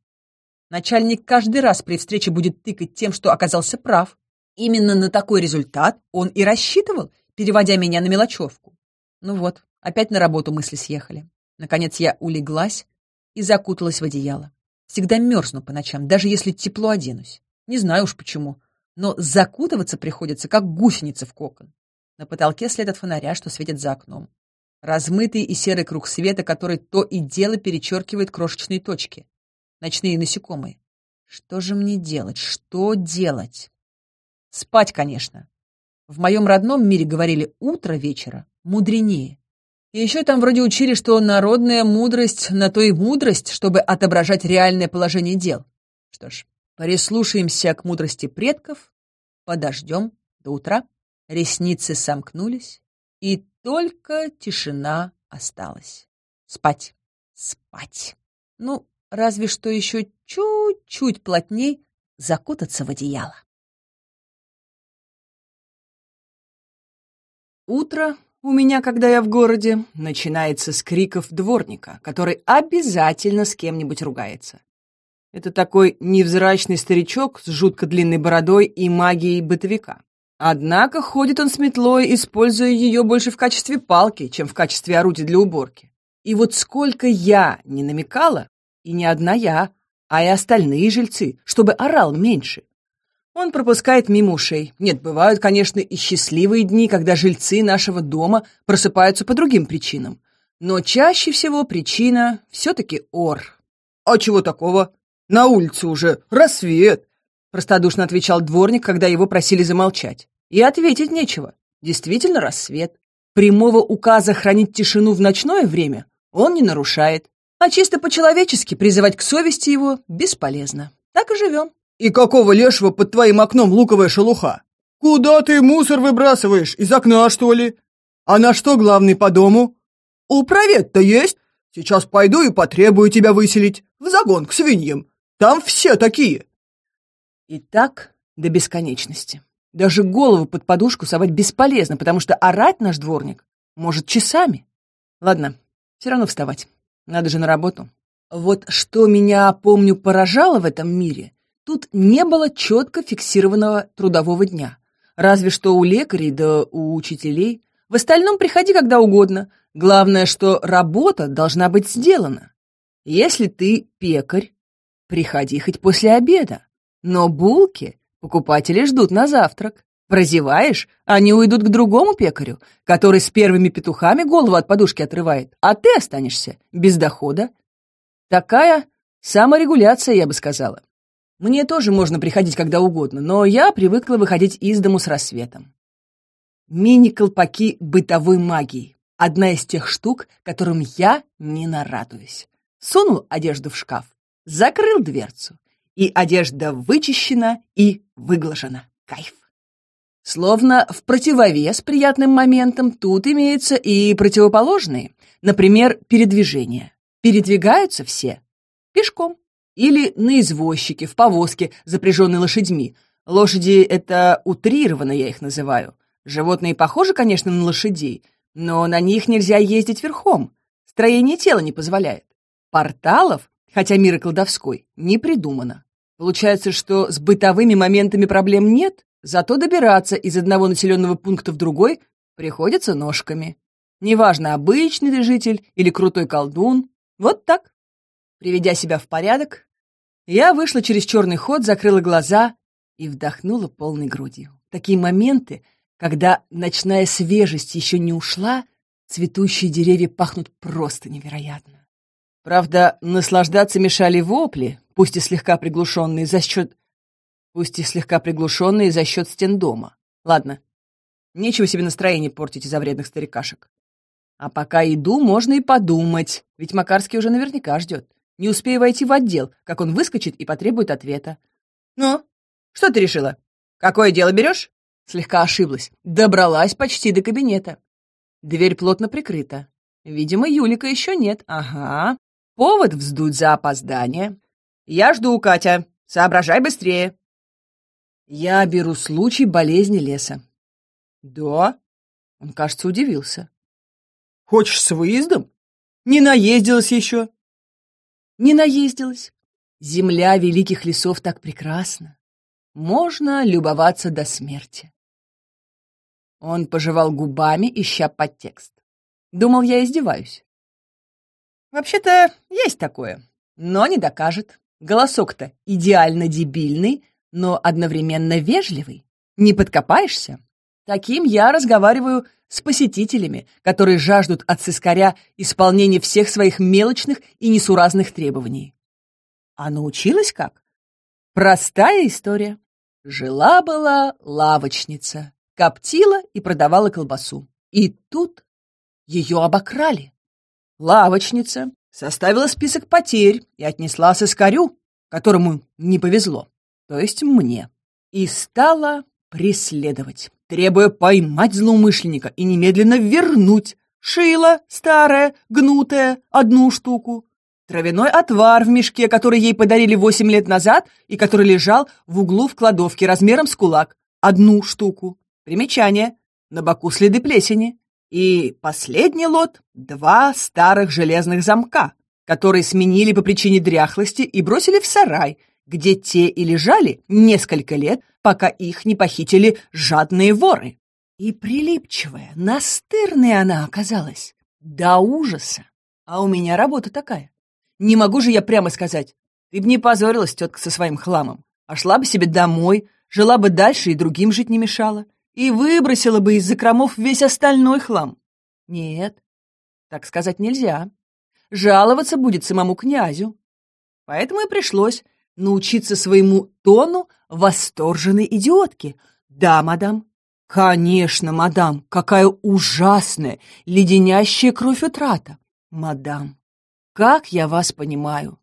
Начальник каждый раз при встрече будет тыкать тем, что оказался прав. Именно на такой результат он и рассчитывал, переводя меня на мелочевку. Ну вот, опять на работу мысли съехали. Наконец я улеглась и закуталась в одеяло. Всегда мерзну по ночам, даже если тепло оденусь. Не знаю уж почему, но закутываться приходится, как гусеница в кокон. На потолке след от фонаря, что светит за окном. Размытый и серый круг света, который то и дело перечеркивает крошечные точки. Ночные насекомые. Что же мне делать? Что делать? Спать, конечно. В моем родном мире говорили «утро вечера мудренее». И еще там вроде учили, что народная мудрость на то и мудрость, чтобы отображать реальное положение дел. Что ж, прислушаемся к мудрости предков, подождем до утра. Ресницы сомкнулись, и только тишина осталась. Спать, спать. Ну, разве что еще чуть-чуть плотней закутаться в одеяло. Утро у меня, когда я в городе, начинается с криков дворника, который обязательно с кем-нибудь ругается. Это такой невзрачный старичок с жутко длинной бородой и магией бытовика. Однако ходит он с метлой, используя ее больше в качестве палки, чем в качестве орудия для уборки. И вот сколько я не намекала, и не одна я, а и остальные жильцы, чтобы орал меньше, он пропускает мимо ушей. Нет, бывают, конечно, и счастливые дни, когда жильцы нашего дома просыпаются по другим причинам. Но чаще всего причина все-таки ор. «А чего такого? На улице уже рассвет!» Простодушно отвечал дворник, когда его просили замолчать. И ответить нечего. Действительно рассвет. Прямого указа хранить тишину в ночное время он не нарушает. А чисто по-человечески призывать к совести его бесполезно. Так и живем. «И какого лешего под твоим окном луковая шелуха? Куда ты мусор выбрасываешь? Из окна, что ли? А на что главный по дому? У провет-то есть? Сейчас пойду и потребую тебя выселить. В загон к свиньям. Там все такие». И так до бесконечности. Даже голову под подушку совать бесполезно, потому что орать наш дворник может часами. Ладно, все равно вставать. Надо же на работу. Вот что меня, помню, поражало в этом мире, Тут не было четко фиксированного трудового дня. Разве что у лекарей да у учителей. В остальном приходи когда угодно. Главное, что работа должна быть сделана. Если ты пекарь, приходи хоть после обеда. Но булки покупатели ждут на завтрак. Прозеваешь, они уйдут к другому пекарю, который с первыми петухами голову от подушки отрывает, а ты останешься без дохода. Такая саморегуляция, я бы сказала. Мне тоже можно приходить когда угодно, но я привыкла выходить из дому с рассветом. Мини-колпаки бытовой магии. Одна из тех штук, которым я не нарадуюсь. Сунул одежду в шкаф, закрыл дверцу, и одежда вычищена и выглажена. Кайф. Словно в противовес приятным моментам тут имеются и противоположные, например, передвижения. Передвигаются все пешком или на извозчике, в повозке, запряженной лошадьми. Лошади — это утрированно я их называю. Животные похожи, конечно, на лошадей, но на них нельзя ездить верхом. Строение тела не позволяет. Порталов, хотя мир и колдовской, не придумано. Получается, что с бытовыми моментами проблем нет, Зато добираться из одного населенного пункта в другой приходится ножками. Неважно, обычный ты житель или крутой колдун. Вот так. Приведя себя в порядок, я вышла через черный ход, закрыла глаза и вдохнула полной грудью. Такие моменты, когда ночная свежесть еще не ушла, цветущие деревья пахнут просто невероятно. Правда, наслаждаться мешали вопли, пусть и слегка приглушенные за счет пусть и слегка приглушенные за счет стен дома. Ладно, нечего себе настроение портить из-за вредных старикашек. А пока иду, можно и подумать, ведь Макарский уже наверняка ждет. Не успею войти в отдел, как он выскочит и потребует ответа. «Ну, что ты решила? Какое дело берешь?» Слегка ошиблась. Добралась почти до кабинета. Дверь плотно прикрыта. Видимо, Юлика еще нет. Ага. Повод вздуть за опоздание. «Я жду, Катя. Соображай быстрее. Я беру случай болезни леса. Да? Он, кажется, удивился. Хочешь с выездом? Не наездилась еще? Не наездилась. Земля великих лесов так прекрасна. Можно любоваться до смерти. Он пожевал губами, ища подтекст. Думал, я издеваюсь. Вообще-то есть такое, но не докажет. Голосок-то идеально дебильный, но одновременно вежливый. Не подкопаешься? Таким я разговариваю с посетителями, которые жаждут от сыскаря исполнения всех своих мелочных и несуразных требований. А научилась как? Простая история. Жила-была лавочница, коптила и продавала колбасу. И тут ее обокрали. Лавочница составила список потерь и отнесла сыскарю, которому не повезло то есть мне, и стала преследовать, требуя поймать злоумышленника и немедленно вернуть. Шила старая, гнутая, одну штуку. Травяной отвар в мешке, который ей подарили восемь лет назад и который лежал в углу в кладовке размером с кулак. Одну штуку. Примечание. На боку следы плесени. И последний лот — два старых железных замка, которые сменили по причине дряхлости и бросили в сарай, где те и лежали несколько лет, пока их не похитили жадные воры. И прилипчивая, настырная она оказалась. До ужаса. А у меня работа такая. Не могу же я прямо сказать, ты б не позорилась, тетка, со своим хламом, а шла бы себе домой, жила бы дальше и другим жить не мешала, и выбросила бы из закромов весь остальной хлам. Нет, так сказать нельзя. Жаловаться будет самому князю. Поэтому и пришлось научиться своему тону восторженной идиотки. Да, мадам. Конечно, мадам, какая ужасная, леденящая кровь утрата. Мадам, как я вас понимаю.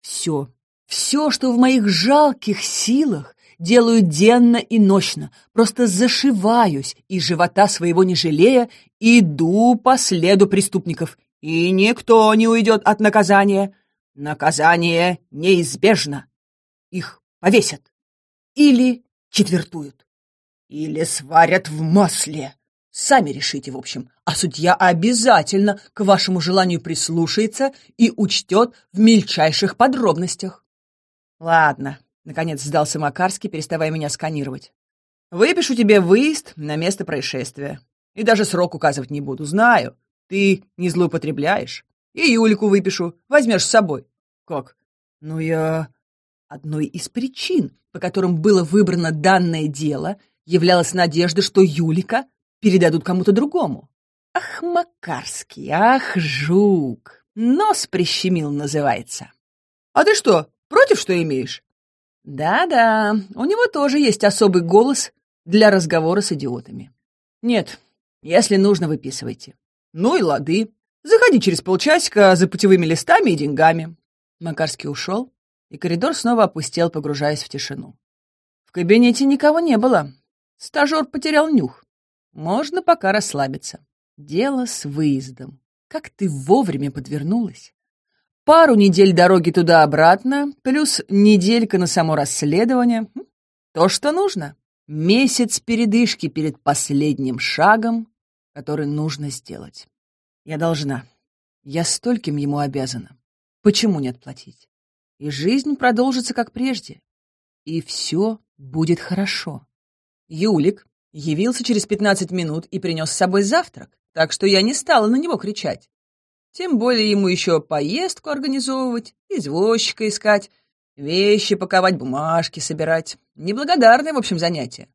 Все, все, что в моих жалких силах, делаю денно и ночно, просто зашиваюсь и живота своего не жалея, иду по следу преступников, и никто не уйдет от наказания. Наказание неизбежно. Их повесят. Или четвертуют. Или сварят в масле. Сами решите, в общем. А судья обязательно к вашему желанию прислушается и учтет в мельчайших подробностях. Ладно, наконец сдался Макарский, переставая меня сканировать. Выпишу тебе выезд на место происшествия. И даже срок указывать не буду. Знаю, ты не злоупотребляешь. И Юлику выпишу, возьмешь с собой. Как? Ну, я... Одной из причин, по которым было выбрано данное дело, являлась надежда, что Юлика передадут кому-то другому. Ах, Макарский, ах, жук! Нос прищемил, называется. А ты что, против что имеешь? Да-да, у него тоже есть особый голос для разговора с идиотами. Нет, если нужно, выписывайте. Ну и лады. Заходи через полчасика за путевыми листами и деньгами. Макарский ушел, и коридор снова опустел, погружаясь в тишину. В кабинете никого не было. Стажер потерял нюх. Можно пока расслабиться. Дело с выездом. Как ты вовремя подвернулась. Пару недель дороги туда-обратно, плюс неделька на само расследование. То, что нужно. Месяц передышки перед последним шагом, который нужно сделать. Я должна. Я стольким ему обязана. Почему не отплатить? И жизнь продолжится как прежде. И все будет хорошо. Юлик явился через пятнадцать минут и принес с собой завтрак, так что я не стала на него кричать. Тем более ему еще поездку организовывать, извозчика искать, вещи паковать, бумажки собирать. Неблагодарное, в общем, занятие.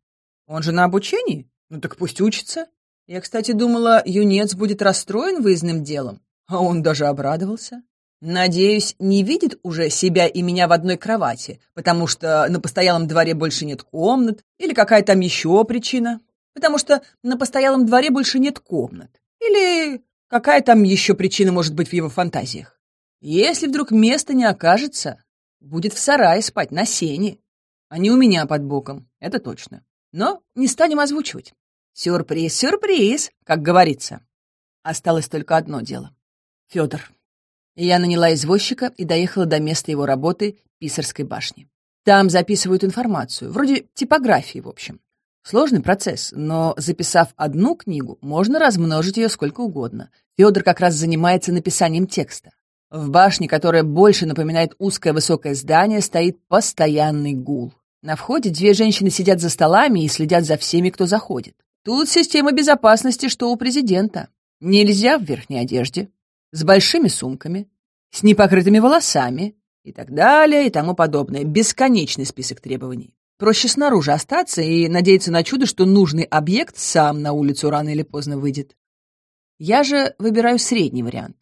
Он же на обучении? Ну так пусть учится. Я, кстати, думала, юнец будет расстроен выездным делом, а он даже обрадовался. Надеюсь, не видит уже себя и меня в одной кровати, потому что на постоялом дворе больше нет комнат, или какая там еще причина, потому что на постоялом дворе больше нет комнат, или какая там еще причина может быть в его фантазиях. Если вдруг места не окажется, будет в сарае спать на сене, а не у меня под боком, это точно. Но не станем озвучивать. Сюрприз, сюрприз, как говорится. Осталось только одно дело. Федор. Я наняла извозчика и доехала до места его работы, Писарской башни. Там записывают информацию, вроде типографии, в общем. Сложный процесс, но записав одну книгу, можно размножить ее сколько угодно. Федор как раз занимается написанием текста. В башне, которая больше напоминает узкое высокое здание, стоит постоянный гул. На входе две женщины сидят за столами и следят за всеми, кто заходит. Тут система безопасности, что у президента. Нельзя в верхней одежде, с большими сумками, с непокрытыми волосами и так далее и тому подобное. Бесконечный список требований. Проще снаружи остаться и надеяться на чудо, что нужный объект сам на улицу рано или поздно выйдет. Я же выбираю средний вариант.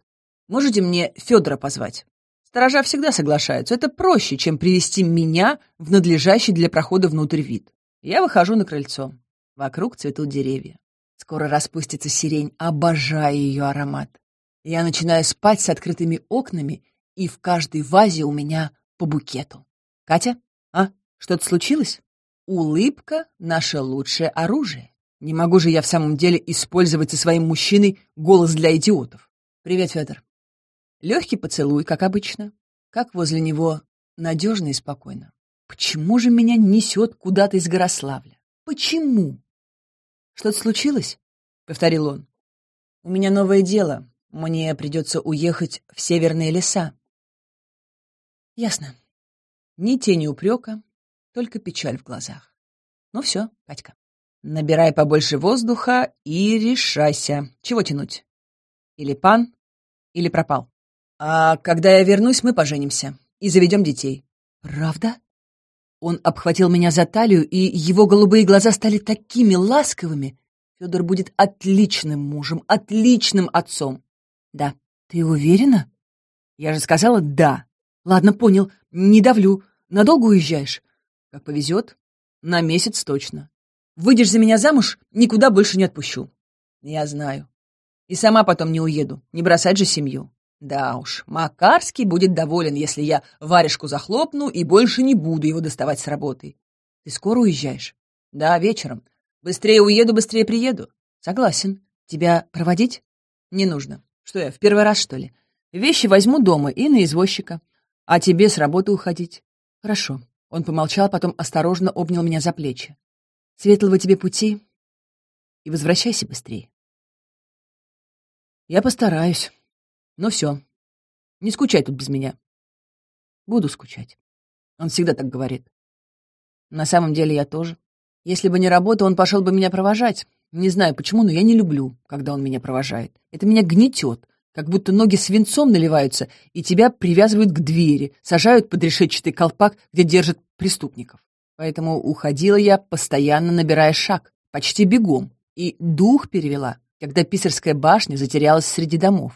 Можете мне Федора позвать? Сторожа всегда соглашаются. Это проще, чем привести меня в надлежащий для прохода внутрь вид. Я выхожу на крыльцо. Вокруг цветут деревья. Скоро распустится сирень. Обожаю ее аромат. Я начинаю спать с открытыми окнами, и в каждой вазе у меня по букету. Катя, а, что-то случилось? Улыбка — наше лучшее оружие. Не могу же я в самом деле использовать со своим мужчиной голос для идиотов. Привет, Федор. Легкий поцелуй, как обычно. Как возле него надежно и спокойно. Почему же меня несет куда-то из Горославля? Почему? Что-то случилось? Повторил он. У меня новое дело. Мне придется уехать в северные леса. Ясно. Ни тени упрека, только печаль в глазах. Ну все, Катька. Набирай побольше воздуха и решайся. Чего тянуть? Или пан, или пропал. А когда я вернусь, мы поженимся и заведем детей. Правда? Он обхватил меня за талию, и его голубые глаза стали такими ласковыми. Федор будет отличным мужем, отличным отцом. Да. Ты уверена? Я же сказала «да». Ладно, понял. Не давлю. Надолго уезжаешь? Как повезет. На месяц точно. Выйдешь за меня замуж, никуда больше не отпущу. Я знаю. И сама потом не уеду. Не бросать же семью. Да уж, Макарский будет доволен, если я варежку захлопну и больше не буду его доставать с работы. Ты скоро уезжаешь? Да, вечером. Быстрее уеду, быстрее приеду. Согласен. Тебя проводить? Не нужно. Что я, в первый раз, что ли? Вещи возьму дома и на извозчика. А тебе с работы уходить. Хорошо. Он помолчал, потом осторожно обнял меня за плечи. Светлого тебе пути и возвращайся быстрее. Я постараюсь. Ну все, не скучай тут без меня. Буду скучать. Он всегда так говорит. На самом деле я тоже. Если бы не работа, он пошел бы меня провожать. Не знаю почему, но я не люблю, когда он меня провожает. Это меня гнетет, как будто ноги свинцом наливаются, и тебя привязывают к двери, сажают под решетчатый колпак, где держат преступников. Поэтому уходила я, постоянно набирая шаг, почти бегом, и дух перевела, когда Писарская башня затерялась среди домов.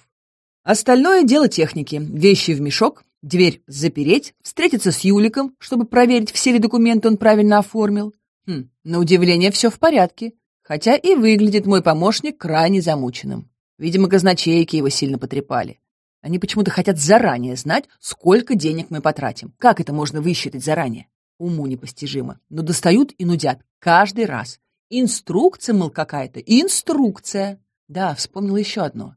Остальное дело техники. Вещи в мешок, дверь запереть, встретиться с Юликом, чтобы проверить, все ли документы он правильно оформил. Хм, на удивление все в порядке, хотя и выглядит мой помощник крайне замученным. Видимо, казначейки его сильно потрепали. Они почему-то хотят заранее знать, сколько денег мы потратим. Как это можно высчитать заранее? Уму непостижимо. Но достают и нудят каждый раз. Инструкция, мол, какая-то. Инструкция. Да, вспомнила еще одно.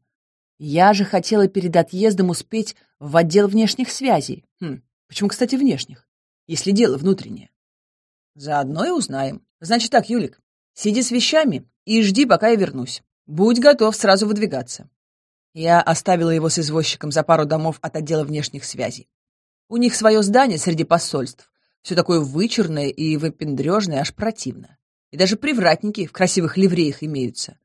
Я же хотела перед отъездом успеть в отдел внешних связей. Хм, почему, кстати, внешних? Если дело внутреннее. Заодно и узнаем. Значит так, Юлик, сиди с вещами и жди, пока я вернусь. Будь готов сразу выдвигаться. Я оставила его с извозчиком за пару домов от отдела внешних связей. У них свое здание среди посольств. Все такое вычурное и выпендрежное, аж противно. И даже привратники в красивых ливреях имеются.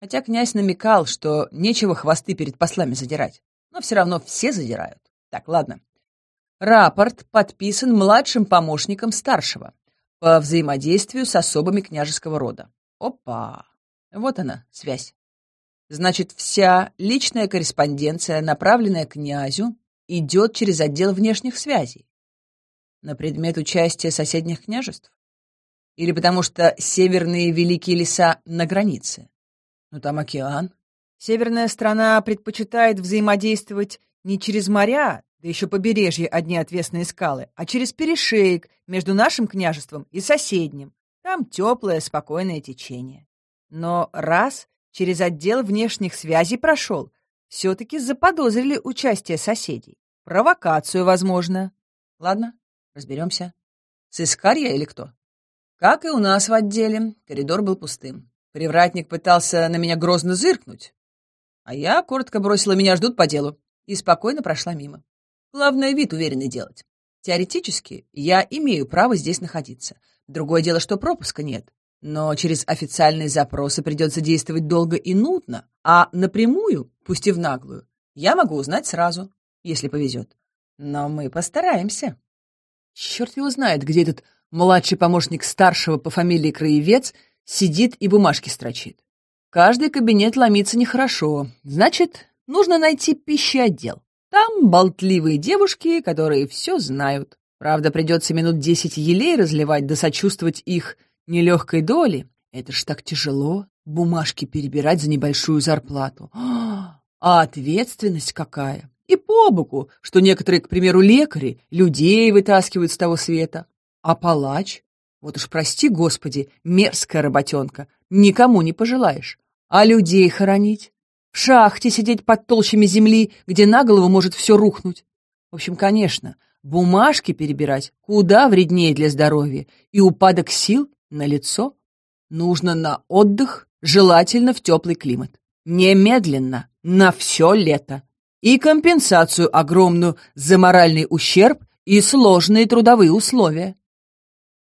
Хотя князь намекал, что нечего хвосты перед послами задирать. Но все равно все задирают. Так, ладно. Рапорт подписан младшим помощником старшего по взаимодействию с особами княжеского рода. Опа! Вот она, связь. Значит, вся личная корреспонденция, направленная князю, идет через отдел внешних связей. На предмет участия соседних княжеств? Или потому что северные великие леса на границе? Ну, там океан. Северная страна предпочитает взаимодействовать не через моря, да еще побережье одни отвесные скалы, а через перешеек между нашим княжеством и соседним. Там теплое, спокойное течение. Но раз через отдел внешних связей прошел, все-таки заподозрили участие соседей. Провокацию, возможно. Ладно, разберемся. Сыскарь я или кто? Как и у нас в отделе, коридор был пустым. Привратник пытался на меня грозно зыркнуть, а я коротко бросила «меня ждут по делу» и спокойно прошла мимо. Главное, вид уверенный делать. Теоретически, я имею право здесь находиться. Другое дело, что пропуска нет. Но через официальные запросы придется действовать долго и нудно, а напрямую, пусть и в наглую, я могу узнать сразу, если повезет. Но мы постараемся. Черт его знает, где этот младший помощник старшего по фамилии Краевец сидит и бумажки строчит. Каждый кабинет ломиться нехорошо. Значит, нужно найти пищеотдел. Там болтливые девушки, которые все знают. Правда, придется минут десять елей разливать, да сочувствовать их нелегкой доли. Это ж так тяжело, бумажки перебирать за небольшую зарплату. А ответственность какая! И по боку, что некоторые, к примеру, лекари, людей вытаскивают с того света. А палач? Вот уж прости, Господи, мерзкая работенка, никому не пожелаешь. А людей хоронить? В шахте сидеть под толщами земли, где на голову может все рухнуть? В общем, конечно, бумажки перебирать куда вреднее для здоровья, и упадок сил на лицо. Нужно на отдых, желательно в теплый климат. Немедленно, на все лето. И компенсацию огромную за моральный ущерб и сложные трудовые условия.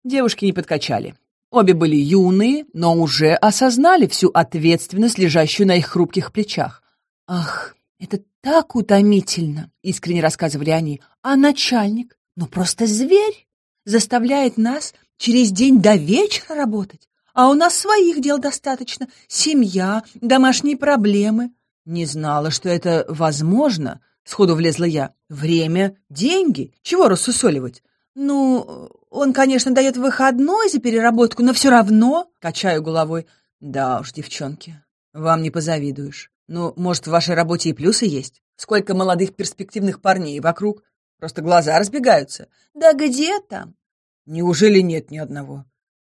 Девушки не подкачали. Обе были юные, но уже осознали всю ответственность, лежащую на их хрупких плечах. «Ах, это так утомительно!» — искренне рассказывали они. «А начальник? Ну просто зверь! Заставляет нас через день до вечера работать. А у нас своих дел достаточно. Семья, домашние проблемы. Не знала, что это возможно, сходу влезла я. Время, деньги. Чего рассусоливать? Ну, он, конечно, дает выходной за переработку, но все равно... Качаю головой. Да уж, девчонки, вам не позавидуешь. Ну, может, в вашей работе и плюсы есть? Сколько молодых перспективных парней вокруг? Просто глаза разбегаются. Да где там? Неужели нет ни одного?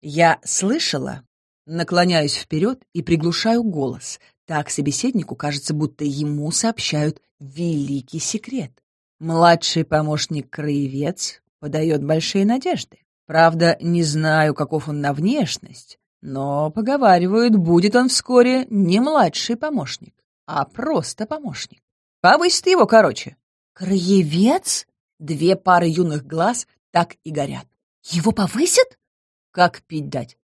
Я слышала, наклоняюсь вперед и приглушаю голос. Так собеседнику кажется, будто ему сообщают великий секрет. Младший помощник-краевец подает большие надежды. Правда, не знаю, каков он на внешность, но, поговаривают, будет он вскоре не младший помощник, а просто помощник. Повысит его короче. Краевец? Две пары юных глаз так и горят. Его повысят? Как пить дать?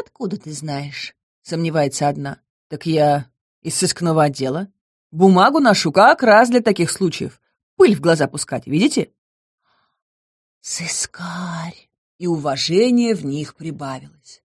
откуда ты знаешь?» — сомневается одна. «Так я из сыскного отдела. Бумагу ношу как раз для таких случаев. Пыль в глаза пускать, видите?» «Сыскарь!» И уважение в них прибавилось.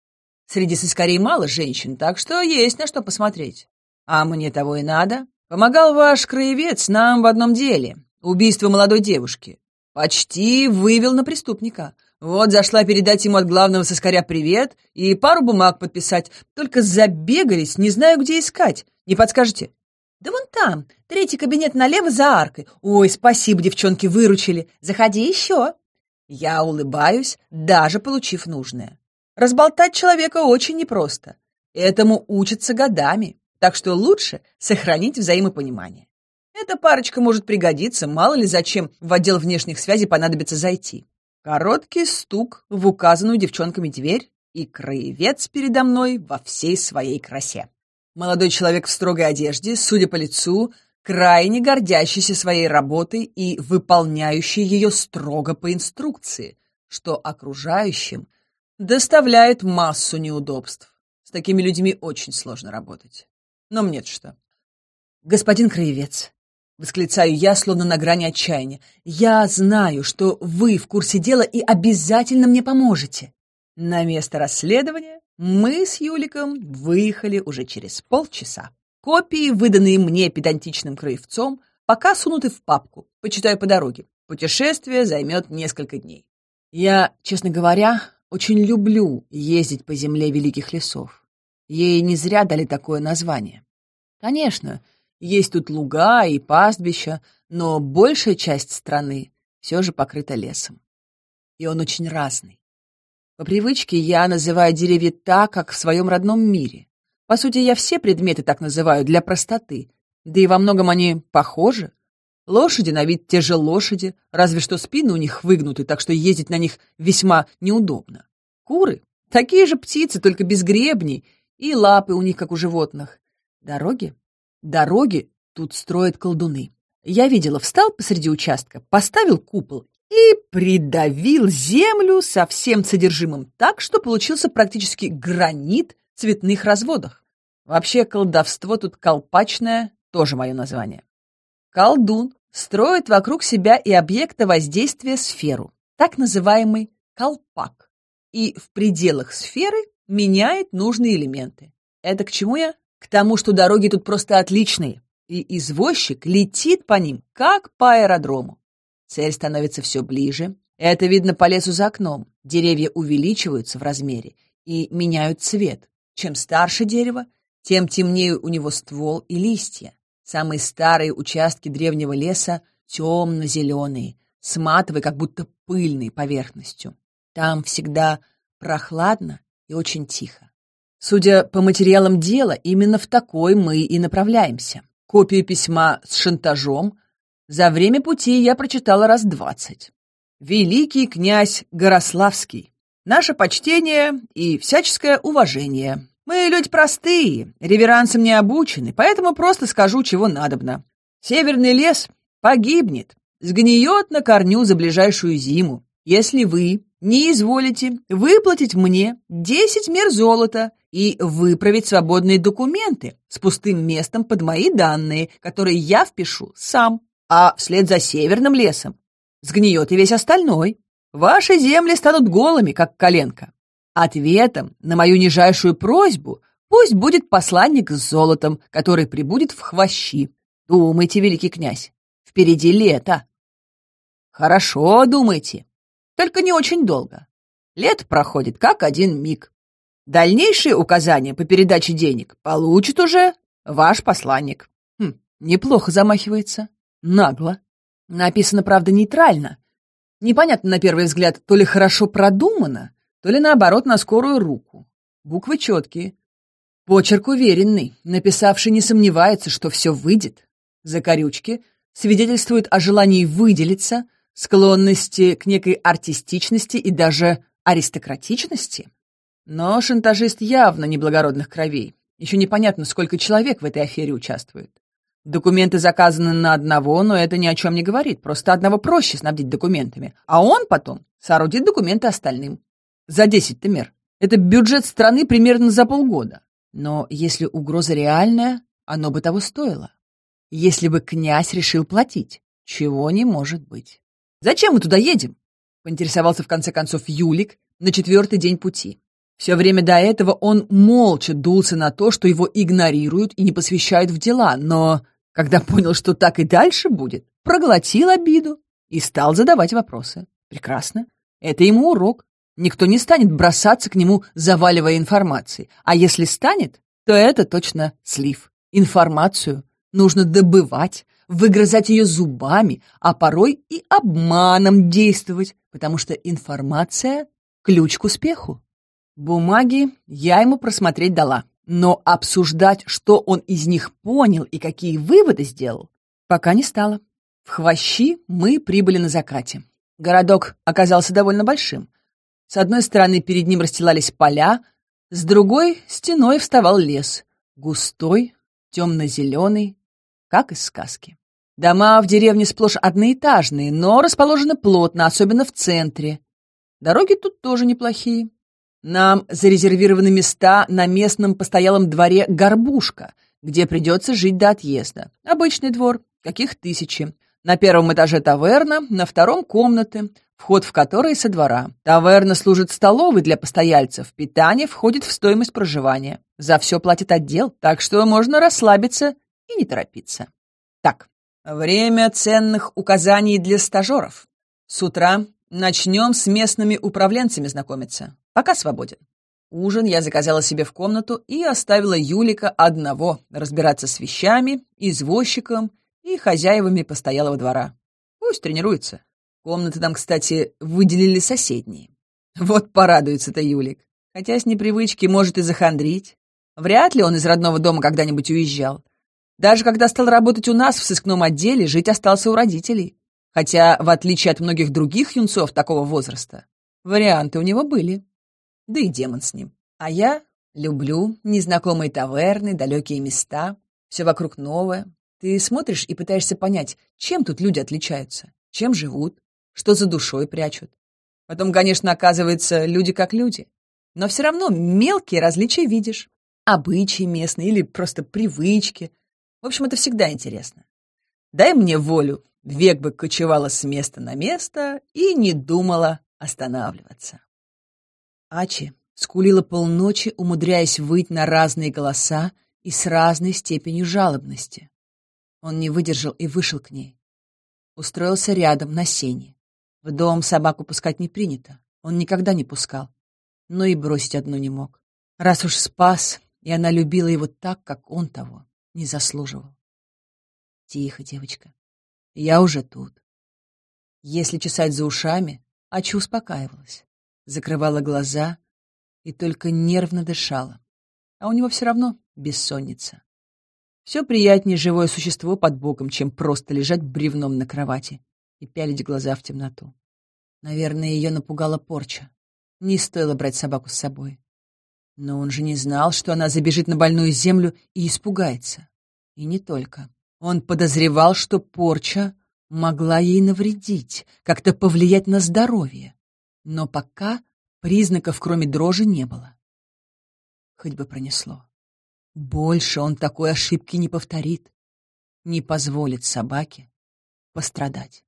Среди сыскарей мало женщин, так что есть на что посмотреть. А мне того и надо. Помогал ваш краевец нам в одном деле. Убийство молодой девушки. Почти вывел на преступника. Вот зашла передать ему от главного соскаря привет и пару бумаг подписать. Только забегались, не знаю, где искать. Не подскажете? Да вон там, третий кабинет налево за аркой. Ой, спасибо, девчонки, выручили. Заходи еще. Я улыбаюсь, даже получив нужное. Разболтать человека очень непросто. Этому учатся годами, так что лучше сохранить взаимопонимание. Эта парочка может пригодиться, мало ли зачем в отдел внешних связей понадобится зайти. Короткий стук в указанную девчонками дверь, и краевец передо мной во всей своей красе. Молодой человек в строгой одежде, судя по лицу, крайне гордящийся своей работой и выполняющий ее строго по инструкции, что окружающим доставляет массу неудобств. С такими людьми очень сложно работать. Но мне-то что? Господин краевец, — восклицаю я, словно на грани отчаяния. «Я знаю, что вы в курсе дела и обязательно мне поможете». На место расследования мы с Юликом выехали уже через полчаса. Копии, выданные мне педантичным краевцом, пока сунуты в папку, почитаю по дороге. Путешествие займет несколько дней. Я, честно говоря, очень люблю ездить по земле великих лесов. Ей не зря дали такое название. Конечно, есть тут луга и пастбища, но большая часть страны все же покрыта лесом. И он очень разный. По привычке я называю деревья так, как в своем родном мире. По сути, я все предметы так называю для простоты, да и во многом они похожи. Лошади на вид те же лошади, разве что спины у них выгнуты, так что ездить на них весьма неудобно. Куры — такие же птицы, только без гребней, и лапы у них, как у животных. Дороги Дороги тут строят колдуны. Я видела, встал посреди участка, поставил купол и придавил землю со всем содержимым так, что получился практически гранит в цветных разводах. Вообще колдовство тут колпачное, тоже мое название. Колдун строит вокруг себя и объекта воздействия сферу, так называемый колпак, и в пределах сферы меняет нужные элементы. Это к чему я? К тому, что дороги тут просто отличные, и извозчик летит по ним, как по аэродрому. Цель становится все ближе. Это видно по лесу за окном. Деревья увеличиваются в размере и меняют цвет. Чем старше дерево, тем темнее у него ствол и листья. Самые старые участки древнего леса темно-зеленые, с матовой, как будто пыльной поверхностью. Там всегда прохладно и очень тихо. Судя по материалам дела, именно в такой мы и направляемся. Копию письма с шантажом за время пути я прочитала раз двадцать. Великий князь Горославский. Наше почтение и всяческое уважение. Мы люди простые, реверансом не обучены, поэтому просто скажу, чего надобно. Северный лес погибнет, сгниет на корню за ближайшую зиму, если вы не изволите выплатить мне десять мер золота и выправить свободные документы с пустым местом под мои данные, которые я впишу сам, а вслед за северным лесом сгниет и весь остальной. Ваши земли станут голыми, как коленка. Ответом на мою нижайшую просьбу пусть будет посланник с золотом, который прибудет в хвощи. Думайте, великий князь, впереди лето. Хорошо думайте, только не очень долго. Лет проходит как один миг. Дальнейшие указания по передаче денег получит уже ваш посланник. Хм, неплохо замахивается. Нагло. Написано, правда, нейтрально. Непонятно на первый взгляд, то ли хорошо продумано, то ли наоборот на скорую руку. Буквы четкие. Почерк уверенный. Написавший не сомневается, что все выйдет. Закорючки свидетельствуют о желании выделиться, склонности к некой артистичности и даже аристократичности. Но шантажист явно неблагородных кровей. Еще непонятно, сколько человек в этой афере участвует. Документы заказаны на одного, но это ни о чем не говорит. Просто одного проще снабдить документами. А он потом соорудит документы остальным. За десять-то мер. Это бюджет страны примерно за полгода. Но если угроза реальная, оно бы того стоило. Если бы князь решил платить, чего не может быть. «Зачем мы туда едем?» — поинтересовался в конце концов Юлик на четвертый день пути. Все время до этого он молча дулся на то, что его игнорируют и не посвящают в дела, но когда понял, что так и дальше будет, проглотил обиду и стал задавать вопросы. Прекрасно. Это ему урок. Никто не станет бросаться к нему, заваливая информацией. А если станет, то это точно слив. Информацию нужно добывать, выгрызать ее зубами, а порой и обманом действовать, потому что информация — ключ к успеху. Бумаги я ему просмотреть дала, но обсуждать, что он из них понял и какие выводы сделал, пока не стало. В Хвощи мы прибыли на закате. Городок оказался довольно большим. С одной стороны перед ним расстилались поля, с другой стеной вставал лес, густой, темно-зеленый, как из сказки. Дома в деревне сплошь одноэтажные, но расположены плотно, особенно в центре. Дороги тут тоже неплохие. Нам зарезервированы места на местном постоялом дворе «Горбушка», где придется жить до отъезда. Обычный двор, каких тысячи. На первом этаже таверна, на втором — комнаты, вход в которые со двора. Таверна служит столовой для постояльцев, питание входит в стоимость проживания. За все платит отдел, так что можно расслабиться и не торопиться. Так, время ценных указаний для стажеров. С утра начнем с местными управленцами знакомиться. Пока свободен. Ужин я заказала себе в комнату и оставила Юлика одного разбираться с вещами, извозчиком и хозяевами постоялого двора. Пусть тренируется. Комнаты там, кстати, выделили соседние. Вот порадуется-то Юлик. Хотя с непривычки может и захандрить. Вряд ли он из родного дома когда-нибудь уезжал. Даже когда стал работать у нас в сыскном отделе, жить остался у родителей. Хотя, в отличие от многих других юнцов такого возраста, варианты у него были. Да и демон с ним. А я люблю незнакомые таверны, далекие места, все вокруг новое, ты смотришь и пытаешься понять, чем тут люди отличаются, чем живут, что за душой прячут. Потом, конечно, оказывается, люди как люди. Но все равно мелкие различия видишь. Обычаи местные или просто привычки. В общем, это всегда интересно. Дай мне волю, век бы кочевала с места на место и не думала останавливаться. Ачи скулила полночи, умудряясь выть на разные голоса и с разной степенью жалобности. Он не выдержал и вышел к ней. Устроился рядом, на сене. В дом собаку пускать не принято. Он никогда не пускал. Но и бросить одну не мог. Раз уж спас, и она любила его так, как он того не заслуживал. Тихо, девочка. Я уже тут. Если чесать за ушами, Ачу успокаивалась. Закрывала глаза и только нервно дышала. А у него все равно бессонница. Все приятнее живое существо под боком, чем просто лежать бревном на кровати и пялить глаза в темноту. Наверное, ее напугала порча. Не стоило брать собаку с собой. Но он же не знал, что она забежит на больную землю и испугается. И не только. Он подозревал, что порча могла ей навредить, как-то повлиять на здоровье. Но пока признаков, кроме дрожи, не было. Хоть бы пронесло. Больше он такой ошибки не повторит, не позволит собаке пострадать.